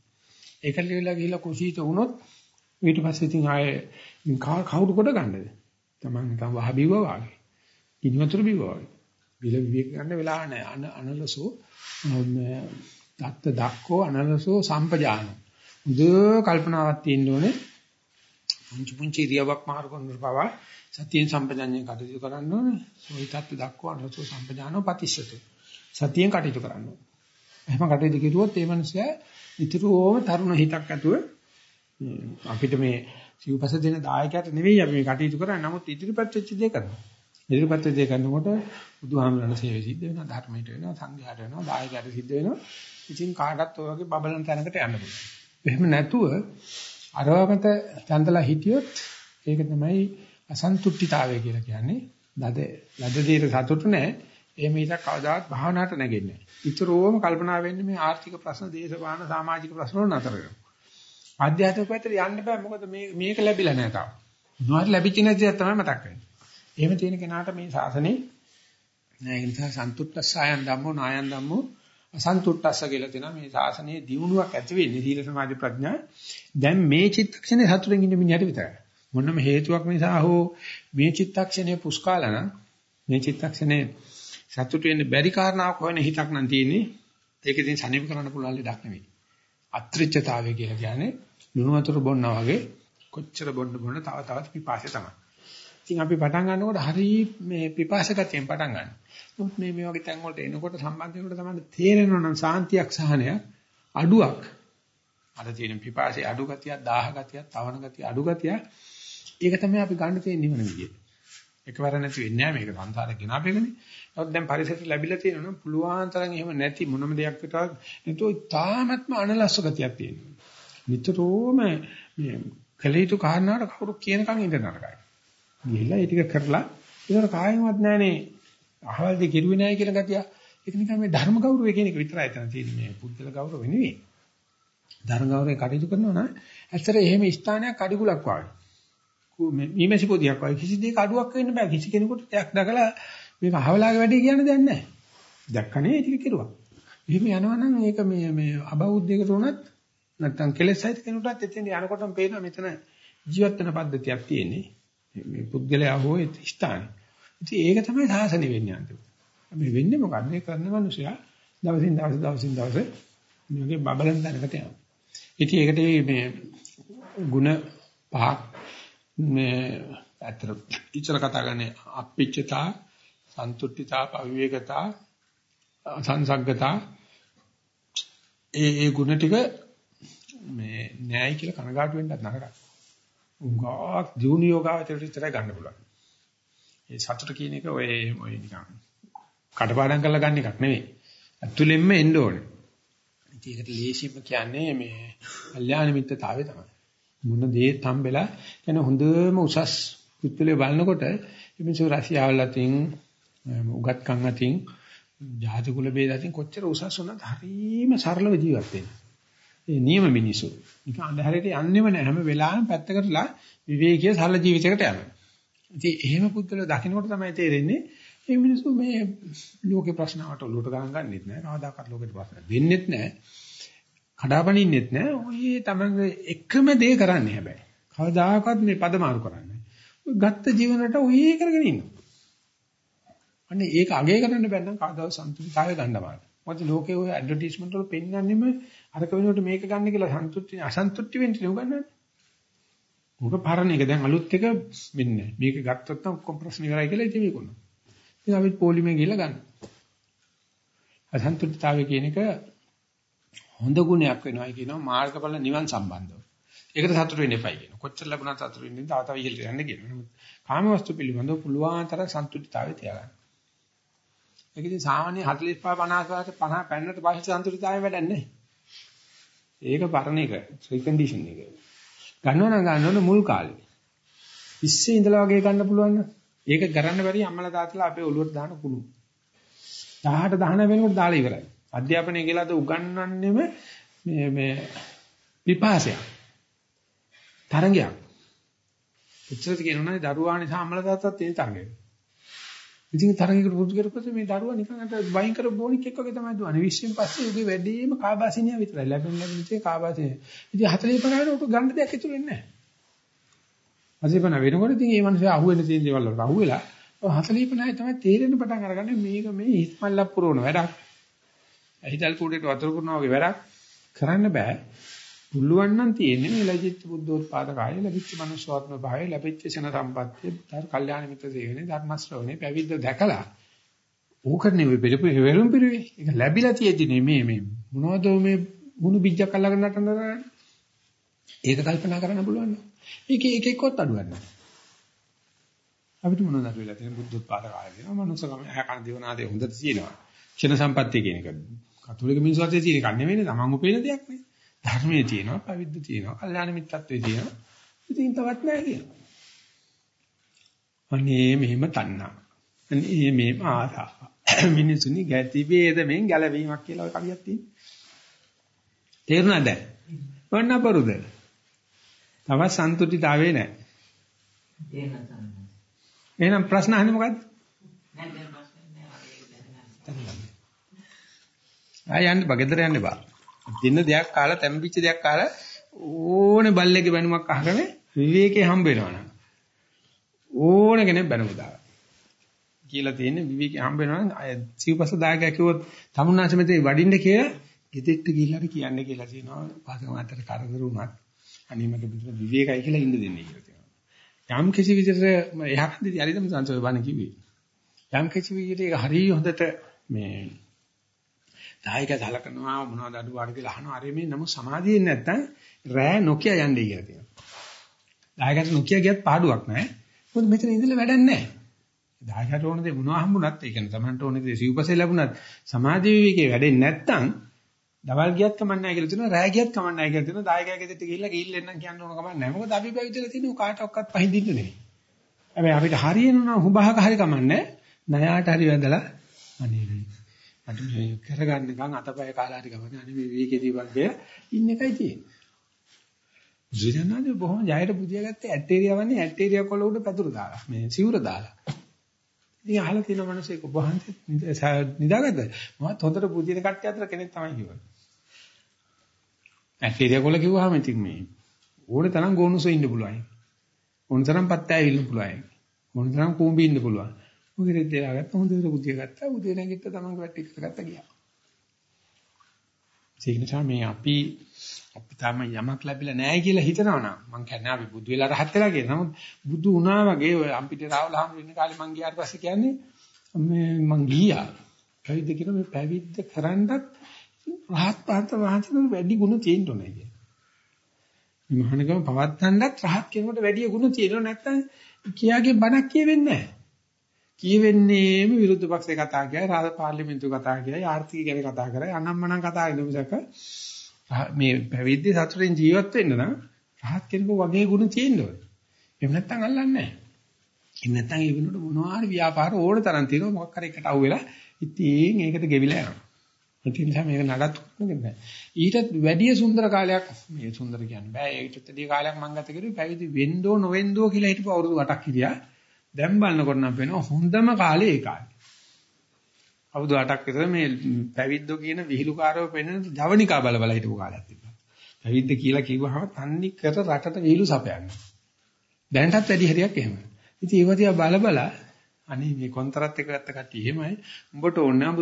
ඒක ලියලා ගිහිල්ලා කුසීත වුණොත් ඊට පස්සේ ඉතින් ආයේ කවුරු කොට ගන්නද? Taman නිකන් වහ බිව්වා වගේ. කිනි වතුර බිව්වා වගේ. බිල විවේක ගන්න වෙලාව නැහැ. අනලසෝ දත්ත දක්කෝ අනලසෝ සම්පජානෝ. හොඳ කල්පනාවක් තියෙන්න ඕනේ. පුංචි පුංචි ඉරියව්වක් මාරු කරන බව සතියෙන් සම්පජාඤ්ඤය කටයුතු කරන්න ඕනේ. සෝහිතත් දක්වා අනලසෝ සම්පජානෝ පතිස්සතු. සතියෙන් කටයුතු කරන්න ඕනේ. එහෙම කටයුතු කෙරුවොත් ඒ මනුස්සයා නිතරම තරුණ හිතක් ඇතුව අපිට මේ සිව්පස දෙන දායකයට නෙවෙයි අපි මේ කටයුතු කරන්නේ. නමුත් ඉදිරිපත් වෙච්ච දේ කරනවා. ඉදිරිපත් වෙච්ච දේ කරනකොට බුදුහාමරණ සේවය සිද්ධ වෙනවා, ධර්මයට වෙනවා, සංඝයාට වෙනවා, දායකයට සිද්ධ වෙනවා. ඉතින් කාටත් ඔය වගේ බබලන තැනකට යන්න පුළුවන්. එහෙම නැතුව අරවකට චන්දලා හිටියොත් ඒක තමයි අසන්තුට්ඨිතාවය කියලා කියන්නේ. ලද ලද දේට සතුටු නැහැ. එහෙම ඉතක් කවදාවත් භාවනාවට නැගෙන්නේ නැහැ. විතරෝම කල්පනා වෙන්නේ මේ ආර්ථික ප්‍රශ්න, දේශපාලන, සමාජික ප්‍රශ්න වල නතර වෙනවා. ආධ්‍යාත්මික පැත්තට යන්න බෑ මොකද මේ මේක ලැබිලා නැහැ තාම. මොනවද ලැබිච්ච නැති දේ තමයි මතක් වෙන්නේ. එහෙම තියෙන කෙනාට මේ ශාසනේ නෑ ඒ නිසා සන්තුට්ඨස්සයන් ධම්මෝ නායන් ධම්මෝ අසන්තුට්ඨස්ස කියලා තියෙනවා මේ ශාසනයේ දියුණුවක් ඇති වෙන්නේ සීල සමාධි ප්‍රඥා. දැන් මේ චිත්තක්ෂණේ සතුටින් ඉන්න මිනිහට විතරයි. මොනම හේතුවක් නිසා හෝ මේ චිත්තක්ෂණය පුස්කාලන මේ චිත්තක්ෂණේ සතුට වෙන්න බැරි කාරණාවක් හොයන හිතක් නම් තියෙන්නේ ඒක ඉතින් සනීප කරන්න පුළුවන් ලඩක් නෙවෙයි. අත්‍රිච්ඡතාවය කියලා කියන්නේ ලුණු වතුර බොන්නා වගේ කොච්චර බොන්න බොන්න තව තවත් පිපාසය තමයි. ඉතින් අපි පටන් ගන්නකොට හරි මේ පිපාසකතියෙන් පටන් ගන්න. නමුත් මේ මේ වගේ තැන් වලට එනකොට සම්බන්ධ වෙනකොට තමයි තේරෙනවා නම් සාන්තියක් සහනයක් අඩුවක්. අර තියෙන පිපාසයේ අඩු ගතියක්, දාහ ගතියක්, තවන ගතිය අඩු ගතියක්. ඒක තමයි අපි ගන්න තියෙන නිවන විදිය. එකවර නැති වෙන්නේ නැහැ මේක සංසාරේ ගෙනාපෙකනේ. නමුත් දැන් පරිසරයට ලැබිලා තියෙනවා නම් පුළුවන් තරම් එහෙම නැති මොනම දෙයක් විතරක් නේතෝ තාමත්ම අනලස්ස ගතියක් තියෙනවා. නිතරම මේ කලීතු කාරණාවට කවුරු කියනකම් ඉඳ නරකයි. ගිහිල්ලා ඒ ටික කරලා ඒතර කායෙවත් නැහනේ අහවල් දෙ කිරුවේ නැහැ කියලා ගතිය. ඒක නිකන් මේ ධර්ම ගෞරවය කියන එක විතරයි එතන තියෙන්නේ මේ පුද්ගල ගෞරවය නෙවෙයි. ධර්ම ගෞරවය කටයුතු කරනවා නම් ඇත්තට එහෙම ස්ථානයක් අඩිගුලක් වගේ. මේ මීමැසි පොදියක් වගේ කිසි දෙයක අඩුවක් වෙන්න බෑ. කිසි කෙනෙකුට දෙයක් දැකලා මේක අහවලාගේ වැඩේ කියන්න දෙයක් නැහැ. දැක්කනේ ඒ ටික කෙරුවා. එහෙම යනවා නම් මේක මේ මේ අබෞද්ධයකට උනත් නැත්තම් කෙලෙස් සහිත කෙනෙකුටත් එතෙන් යනකොටම පේනවා මෙතන ජීවත් වෙන පද්ධතියක් තියෙන්නේ. මේ පුද්ගලයා හෝ ස්ථාන. ඉතින් ඒක තමයි සාසනෙ වෙන්නේ අන්තිමට. මේ වෙන්නේ මොකක්ද? මේ කරන මිනිසයා දවසින් දවස දවසින් දවස මේකේ බබලන් දැනකට යනවා. ඉතින් ඒකට මේ ಗುಣ පහක් මේ අතර ඉතල කතා කරන්නේ අපිච්චතා, සන්තුට්ඨිතා, පවිවේකතා, සංසග්ගතා ඒ ඒ ಗುಣ ටික මේ න්‍යාය කියලා කනගාටු වෙන්නත් නරකයි. උගා දිනු යෝගාවචරයට විතරයි ගන්න පුළුවන්. ඒ සතුට කියන එක ඔය ඔය නිකන් කටපාඩම් කරලා ගන්න එකක් නෙවෙයි. අතුලෙන්ම එන්න ඕනේ. ඒකට ලේසිම කියන්නේ මේ කල්යාණ මිත්‍රතාවය තමයි. මොන දේ තම්බෙලා කියන හොඳම උසස් පුත්තුලේ බලනකොට මිනිස්සු රසියාවල් අතින් උගත්කම් අතින් ජාති කුල ભેද අතින් කොච්චර උසස් වුණත් හරිම සරලව ජීවත් වෙනවා. ඒ නියම මිනිසු. නිකන් අන්ධහරයට යන්නෙම නැහැ. හැම වෙලාවෙම පැත්තකටලා විවේකීය සරල ජීවිතයකට යනවා. ඉතින් එහෙම පුද්ගලව දකින්නකොට තමයි තේරෙන්නේ මේ මිනිස්සු මේ ලෝකේ ප්‍රශ්න වලට ඔලුවට ගණන් ගන්නෙත් නැහැ. කවදාකවත් ලෝකෙට ප්‍රශ්න දෙන්නෙත් නැහැ. කඩාපනින්නෙත් නැහැ. ඔය තමයි එකම දේ කරන්නේ හැබැයි. කවදාකවත් මේ පදමාරු කරන්නේ නැහැ. ගත්ත ජීවනට ඔය කරගෙන ඉන්නවා. අනේ ඒක අගය කරන්න බැන්නම් කවදාවත් සන්තුලිතතාවය ගන්නවා. මොකද ලෝකේ ඔය ඇඩ්වර්ටයිස්මන්ට් වල පෙන්නන්නෙම අරක වෙනකොට මේක ගන්න කියලා සන්තුෂ්ටි අසන්තුෂ්ටි වෙන්න නෙවෙන්නේ. මොක පරණ එක දැන් අලුත් එක වෙන්නේ මේක ගත්තොත් නම් ඔක්කොම ප්‍රශ්න ඉවරයි කියලා ඉතින් මේක උනවා. ඉතින් අපි පොලිමේ ගිහලා ගන්න. අසන්තුෂ්ටිතාවය කියන එක හොඳ ගුණයක් වෙනවායි කියනවා මාර්ගඵල නිවන් සම්බන්ධව. ඒකට සතුට වෙන්න එපයි කියනවා. කොච්චර ලැබුණත් සතුට වෙන්න තව තව ඉහළට යන්න කියනවා. කාමවස්තු පිළිබඳව පුළුවන් තරම් සන්තුෂ්ටිතාවය තියාගන්න. ඒක ඉතින් සාමාන්‍ය 45 50 50 පෙන්නට පස්සේ සන්තුෂ්ටිතාවය වැඩක් නැහැ. ඒක පරණ එක ෆ්‍රී කන්ඩිෂන් එක. ගන්නවා නම් ගන්න ඕන මුල් කාලේ. ඉස්සේ ඉඳලා වගේ ගන්න පුළුවන් නම් ඒක කරන්න බැරි අම්මලා තාත්තලා අපේ ඔළුවට දාන කුණු. 18 19 වෙනකොට දාලා ඉවරයි. අධ්‍යාපනය කියලාද උගන්වන්නෙම මේ මේ පිපාසයක්. තරංගයක්. උච්චරට කියනවනේ දරුවා නිසා අම්මලා තාත්තත් තියෙන තරංගයක්. ඉතින් තරංගයකට පුරුදු කරපුවද මේ දරුවා නිකන් අත වයින් කර බොනික් එක්ක වගේ තමයි දුවන්නේ. 20න් පස්සේ උගේ වැඩිම කාබාසිනිය විතරයි. ලැබෙන ලැබෙන ඉතින් කාබාසිනිය. ඉතින් 45 වෙනකොට උට ගන්න දෙයක් ඉතුරු වෙන්නේ නැහැ. 45 වෙනකොට ඉතින් මේ මිනිස්සු අහුවෙන්න තියෙන දේවල් වලට අහුවෙලා 45 තමයි තේරෙන්න පටන් අරගන්නේ මේක මේ හිස්මල්ලක් පුරවන වැඩක්. ඇහිදල් කූඩේට වතුර පුරනවා වගේ වැඩක් කරන්න බෑ. පුළුවන් නම් තියෙන්නේ මේ ලජිත් බුද්ධෝත්පාද කාය ලැබිච්ච මනුස්සාත්ම භාවය ලැබිච්ච සන සම්පත්තිය තර කල්යාණ මිත්‍ර සේවනේ ධර්ම ශ්‍රවණේ පැවිද්ද දැකලා ඕකනේ ඔය පිළිපෙ වෙරුම් පිළිවේ ඒක ලැබිලා තියෙදි නේ මේ මේ මොනවද මේ මුණු බිජ්ජක් අල්ලගෙන නටනවා ඒක කල්පනා කරන්න පුළුවන් නෝ. ඒකේ එක එක්කවත් අඩුවක් නැහැ. අපිට මොනවද අඩු වෙලා තියෙන්නේ බුද්ධ උත්පාද කාලේ දෙනවා. මනුස්සකම ඇකන දිවනාදී හොඳට තියෙනවා. ක්ෂණ සම්පත්තිය කියන එක. කතෝලික මිනිස්සු අතේ තියෙන එක නෙවෙයි තමන් උපේන දෙයක් නේ. ධර්මයේ තියෙනවා, පවිද්ද තියෙනවා, කල්යාණ මිත්‍රත්වයේ තියෙනවා. ඉතින් තවත් නැහැ කියනවා. අනේ මෙහෙම තණ්හා. අනේ මෙහෙම ආසාව. මිනිසුනි ගැති වේදමෙන් ගැලවීමක් කියලා ඔය කවියක් තියෙනවා. තේරුණාද? වන්න පරුද. තව සන්තුටිතාවේ නැහැ. එහෙනම් ප්‍රශ්න අහන්නේ මොකද්ද? ආය යන්න බගෙදර යන්න බා. දින දෙයක් කාලා තැම්පිච්ච දෙයක් කාලා ඕනේ බල්ලේගේ බැනුමක් අහගෙන විවේකේ හම්බ වෙනවනම් ඕන කෙනෙක් බැනුම දාලා. කියලා තියෙන්නේ විවේකේ හම්බ වෙනවනම් සිව්පස දායකයා කිව්වොත් තමුන්නාච මෙතේ වඩින්න කියලා ගෙදෙට්ට ගිහිල්ලා කියන්නේ කියලා තියෙනවා. පාසක මාතර කරදර වුණත් අනිමට විතර විවේකයි කියලා ඉන්න දෙන්නේ කියලා තියෙනවා. යම් කිසි විදිහට එහා කන්දේදී හරියටම සංසෝය බණ කිව්වේ. යම් කිසි විදිහට ඒක හරිය හොඳට මේ දායක සලකනවා මොනවද අඩුපාඩු කියලා අහනවා. අර මේ නමුත් සමාධියෙන් නැත්තම් රෑ නොකිය යන්නේ කියලා තියෙනවා. දායකට නොකිය ගියත් පාඩුවක් නැහැ. මොකද මෙතන ඉඳලා වැඩක් නැහැ. දායකට ඕන දේ මොනවා හම්බුණත් ඒ කියන්නේ Tamanට ඕන දේ සිව්පසේ ලැබුණත් සමාධි විවේකේ වැඩෙන්නේ නැත්තම් දවල් ගියත් කමන්නේ නැහැ කියලා තියෙනවා රෑ ගියත් කමන්නේ නැහැ කියලා තියෙනවා දායකයා ගෙදරට ගිහිල්ලා ගිහිල්ලා එන්නම් කියන්න ඕන කමක් නැහැ. මොකද අපි පැවිදිලා තියෙන්නේ කාට ඔක්කත් පහින්දින්න නෙවෙයි. හැබැයි අපිට හරියනවා හුඹහක හරි කමන්නේ නයාට හරි වැදලා අනේ අද මේ කරගන්න නිකන් අතපය කාලා හරි ගමන අනේ මේ විවේකේදී වගේ ඉන්න එකයි තියෙන්නේ. ජීරණාදී බොහොම ජයයට පුදියා ගත්තේ ඇටේරියා වන්නේ ඇටේරියා කොළ උඩ පැදුරු දාලා මේ සිවුර දාලා. ඉතින් අහලා තියෙන මිනිස්සෙක් ඔබ වහන්සේ නිදාගත්තද? මමත් හොඳට පුදින කට්ටිය අතර කෙනෙක් තමයි කිව්වා. ඇටේරියා කොළ කිව්වහම ඉතින් මේ ඕනේ තරම් ගෝනුසෝ ඉන්න පුළුවන්. ඕන තරම් පත්තෑ ඉන්න පුළුවන්. ඕන තරම් කූඹි ඉන්න පුළුවන්. උගිරෙත් දෙලා ගත්ත හොඳට බුද්ධිය ගත්තා උදේ නැගිට තමන්ගේ වැටි කරගත්ත ගියා. ඒක නිසා මේ අපි අපි තාම යමක් ලැබිලා නැහැ කියලා හිතනවා නම් මං කියන්නේ අපි බුදු වෙලා රහත් වෙලා කියන නමුත් බුදු වුණා වගේ ඔය අම්පිට රාවල හම් ඉන්න කාලේ මං ගියාට පස්සේ කියන්නේ මේ මං ගියා. පැවිද්ද කියන මේ පැවිද්ද කරන්නත් රහත් පාත වහන්සේට වැඩි ගුණ තියෙන්න ඕනේ කියන්නේ. මේ මහානගම පවත්තන්නත් රහත් කෙනෙකුට වැඩි ගුණ තියෙනවා නැත්නම් කියාගේ බණක් කියවෙන්නේ නැහැ. කියවෙන්නේම විරුද්ධ පක්ෂේ කතා කියයි, රාජ පාර්ලිමේන්තු කතා කියයි, ආර්ථික ගැන කතා කරයි, අනම්මනම් කතා කරන මිසක මේ පැවිදි සතුටින් ජීවත් වෙන්න නම් රහත් කෙනෙකු වගේ ගුණ තියෙන්න ඕනේ. එහෙම නැත්නම් අල්ලන්නේ නැහැ. එහෙම නැත්නම් ඒ වෙනුවට මොනවා හරි ව්‍යාපාර ඕන තරම් තියෙනවා මොකක් හරි එකට අහුවෙලා ඉතින් ඒකට ගෙවිලා යනවා. ඒ නිසා මේක නඩත්තු කරන්නේ ඊටත් වැඩි සුන්දර කාලයක් මේ සුන්දර කියන්නේ බෑ ඒකට වැඩි කාලයක් මම ගත කරුවේ පැවිදි වෙන්නෝ නොවෙන්නෝ කියලා හිටපු අවුරුදු 8ක් හිටියා. දැන් බලනකොට නම් පේනවා හොඳම කාලේ ඒ කාලේ. අවුරුදු 8ක් විතර මේ පැවිද්දෝ කියන විහිළුකාරව පෙන්වන ජවනිකා බල බල හිටපු කාලයක් තිබ්බා. පැවිද්ද කියලා කිව්වහම තන්නේ කර රටට විහිළු සපයන්නේ. දැනටත් වැඩි හරියක් එහෙම. ඉතින් ඒව දිහා බල බල අනේ මේ කොන්තරත් එක ගත්ත කට්ටිය එහෙමයි. උඹට ඕනේ නම්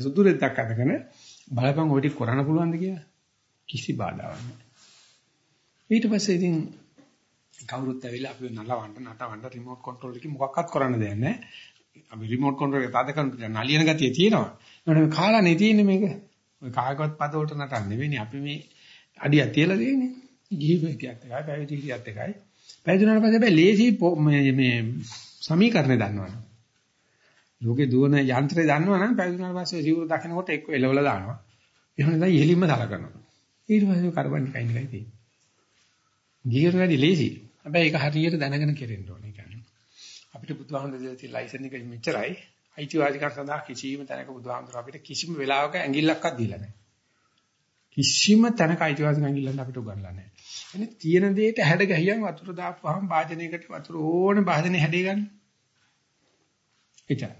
සුදු රෙද්දක් අරගෙන බලපන් ඔය ටික කරන්න පුළුවන්ද කියලා. කිසි බාධාවක් නැහැ. ඊට පස්සේ ඉතින් කවුරුත් ඇවිල්ලා අපිව නලවන්න නටවන්න රිමෝට් කන්ට්‍රෝල් එකකින් මොකක්වත් කරන්න දෙයක් නැහැ. අපි රිමෝට් කන්ට්‍රෝල් එක තද කරන නලියන ගතිය තියෙනවා. ඒකට මේ කාලා නේ තියෙන්නේ මේක. ඔය කායකවත් පද වලට නටන්නේ නෙවෙයි අපි මේ අඩියක් තියලා තියෙන්නේ. ගිහි බෙතියත් එකයි පැවිදි හිටියත් එකයි. පැවිදුනාට පස්සේ හැබැයි ලේසි මේ මේ සමීකරණය දන්නවනේ. ලෝකේ දුවන යන්ත්‍රය දන්නවනම් පැවිදුනාට පස්සේ ජීවුර දකිනකොට එක්ක එලවලා දානවා. එහෙම නැත්නම් ඉහෙලින්ම සලකනවා. ඊට පස්සේ කාබන් එකයි එකයි තියෙන්නේ. ගියර වැඩි ලේසි. හැබැයි ඒක හරියට දැනගෙන කෙරෙන්න ඕනේ. අපිට බුදුහාමුදුරුවෝ දීලා තියෙන ලයිසන් එක මෙච්චරයි. අයිතිවාසිකම් සඳහා කිසිම තැනක බුදුහාමුදුරුවෝ අපිට කිසිම වෙලාවක ඇඟිල්ලක්වත් දීලා නැහැ. කිසිම තැනක අයිතිවාසිකම් ඇඟිල්ලක් අපිට උගන්ලා නැහැ. එනේ තියෙන දෙයට හැඩ ගහියන් වතුර දාපුවාම වාදනයකට වතුර ඕන වාදනේ හැඩේ ගන්න. එචා.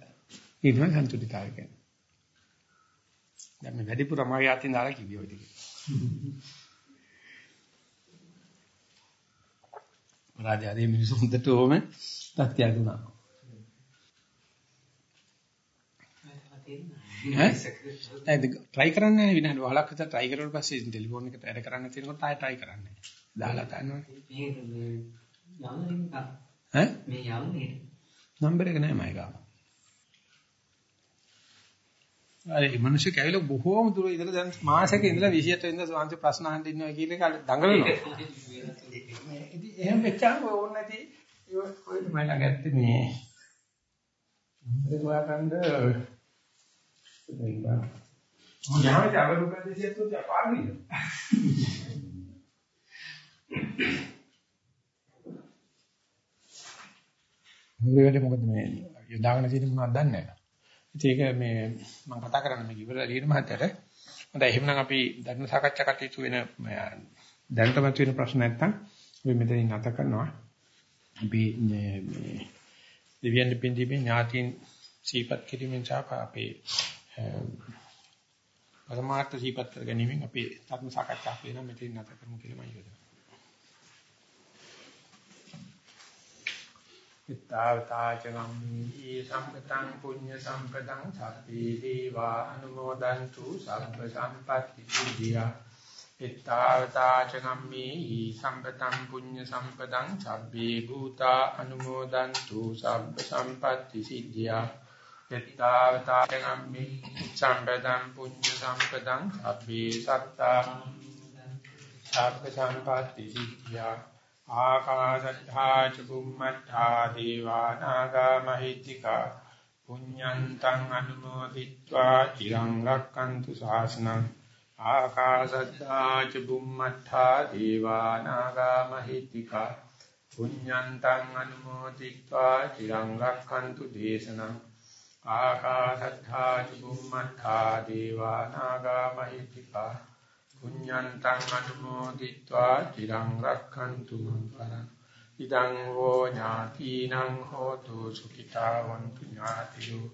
ඊට සන්තුලිතතාවය කියන්නේ. දැන් මේ වැඩිපුර මගේ අතින් දාලා කිව්වේ ඔය ටික. රාජාදී මිනිස්සු හොඳට ඕම තත්ත්වය දුනා. ඈ try කරන්නේ නැහැ විනාඩි 15ක් විතර try කරුවාට පස්සේ ටෙලිෆෝන් එකට ඇඩ් කරන්න තියෙනකොට ආයෙ try කරන්නේ. දාලා ගන්නවනේ. මේ යන්නේ. නම්බර් එක නෑ මම ගාව. ඒ මිනිස්සු කැවිලා බොහෝම දුර ඉඳලා දැන් මාසෙක ඉඳලා 28 ඉඳලා සාංශ ප්‍රශ්න අහන්න ඉන්නවා කියන එක දඟලනවා. ඉතින් එහෙම වෙච්චාම ඕන නැති ඔය මම ළඟ ඇත්තේ මේ මොකද හොයාගන්න දෙයිබා. මොන යාමේ අවරු ප්‍රදේශයත්. මොකද මොකද මේ යොදාගෙන තියෙන මොනවද දන්නේ නැහැ. ඒක මේ මම කතා කරන්න මේ ඉවර ලියන මහත්තයට. හොඳයි එහෙනම් අපි ධර්ම සාකච්ඡා කටයුතු වෙන දැනටමත් වෙන ප්‍රශ්න නැත්තම් අපි මෙතනින් නැත කරනවා. අපි මේ දෙවියන් පින්දීමේ ඥාතින් සීපත් කිරීමෙන් සහ අපේ පරමාර්ථ සීපත් කර ගැනීමෙන් අපි ධර්ම සාකච්ඡා වෙන මෙතනින් නැත කරමු කියලා මම හිතනවා. ඉත්තාවතාචගම්මී සම්පතං පුඤ්ඤ සම්පතං සබ්බේ දීවා අනුමෝදන්තු සබ්බ සම්පත්ති සිද්ධියා. ඉත්තාවතාචගම්මී සම්පතං පුඤ්ඤ සම්පතං සබ්බේ භූතා අනුමෝදන්තු සබ්බ සම්පත්ති සිද්ධියා. ඉත්තාවතාචගම්මී සම්පතං පුඤ්ඤ සම්පතං සබ්බේ සත්තා සබ්බ සම්පත්ති සිද්ධියා. ආකාශත්තා ච බුම්මත්තා දීවානාගා මහිත්‍තිකා පුඤ්ඤන්තං අනුමෝදිත්වා චිරං රක්칸තු ශාසනං ආකාශත්තා ච බුම්මත්තා දීවානාගා මහිත්‍තිකා පුඤ්ඤන්තං අනුමෝදිත්වා චිරං රක්칸තු දේශනං ආකාශත්තා ච බුම්මත්තා දීවානාගා මහිත්‍තිකා පුඤ්ඤන්තං අනුමෝදිत्वा চিරං රක්ඛන්තු මං පරං ඉදං හෝ ඥාතිනං හෝතු සුඛිතාවන්තු ඥාතියෝ.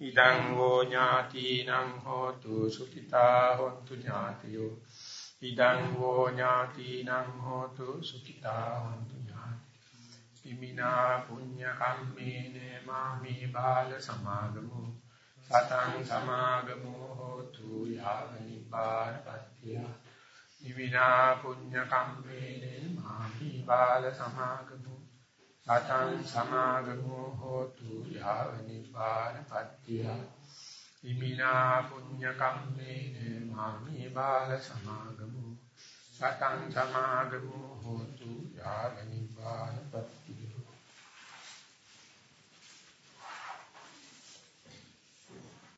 ඉදං හෝ ඥාතිනං හෝතු සුඛිතා හොන්තු ඥාතියෝ. ඉදං හෝ ඥාතිනං හෝතු සුඛිතා හොන්තු ඥාතියෝ. ඉමිනා පුඤ්ඤ කම්මේන මාමේ බාල සමාගමෝ. සතං සමාගමෝ හෝතු යාව නිපාතපත්තිය නිවිනා පුඤ්ඤ කම්මේන මාහි බාල සමාගමෝ සතං සමාගමෝ හෝතු යාව නිපාතපත්තිය නිවිනා පුඤ්ඤ කම්මේන මාහි බාල සමාගමෝ සතං සමාගමෝ හෝතු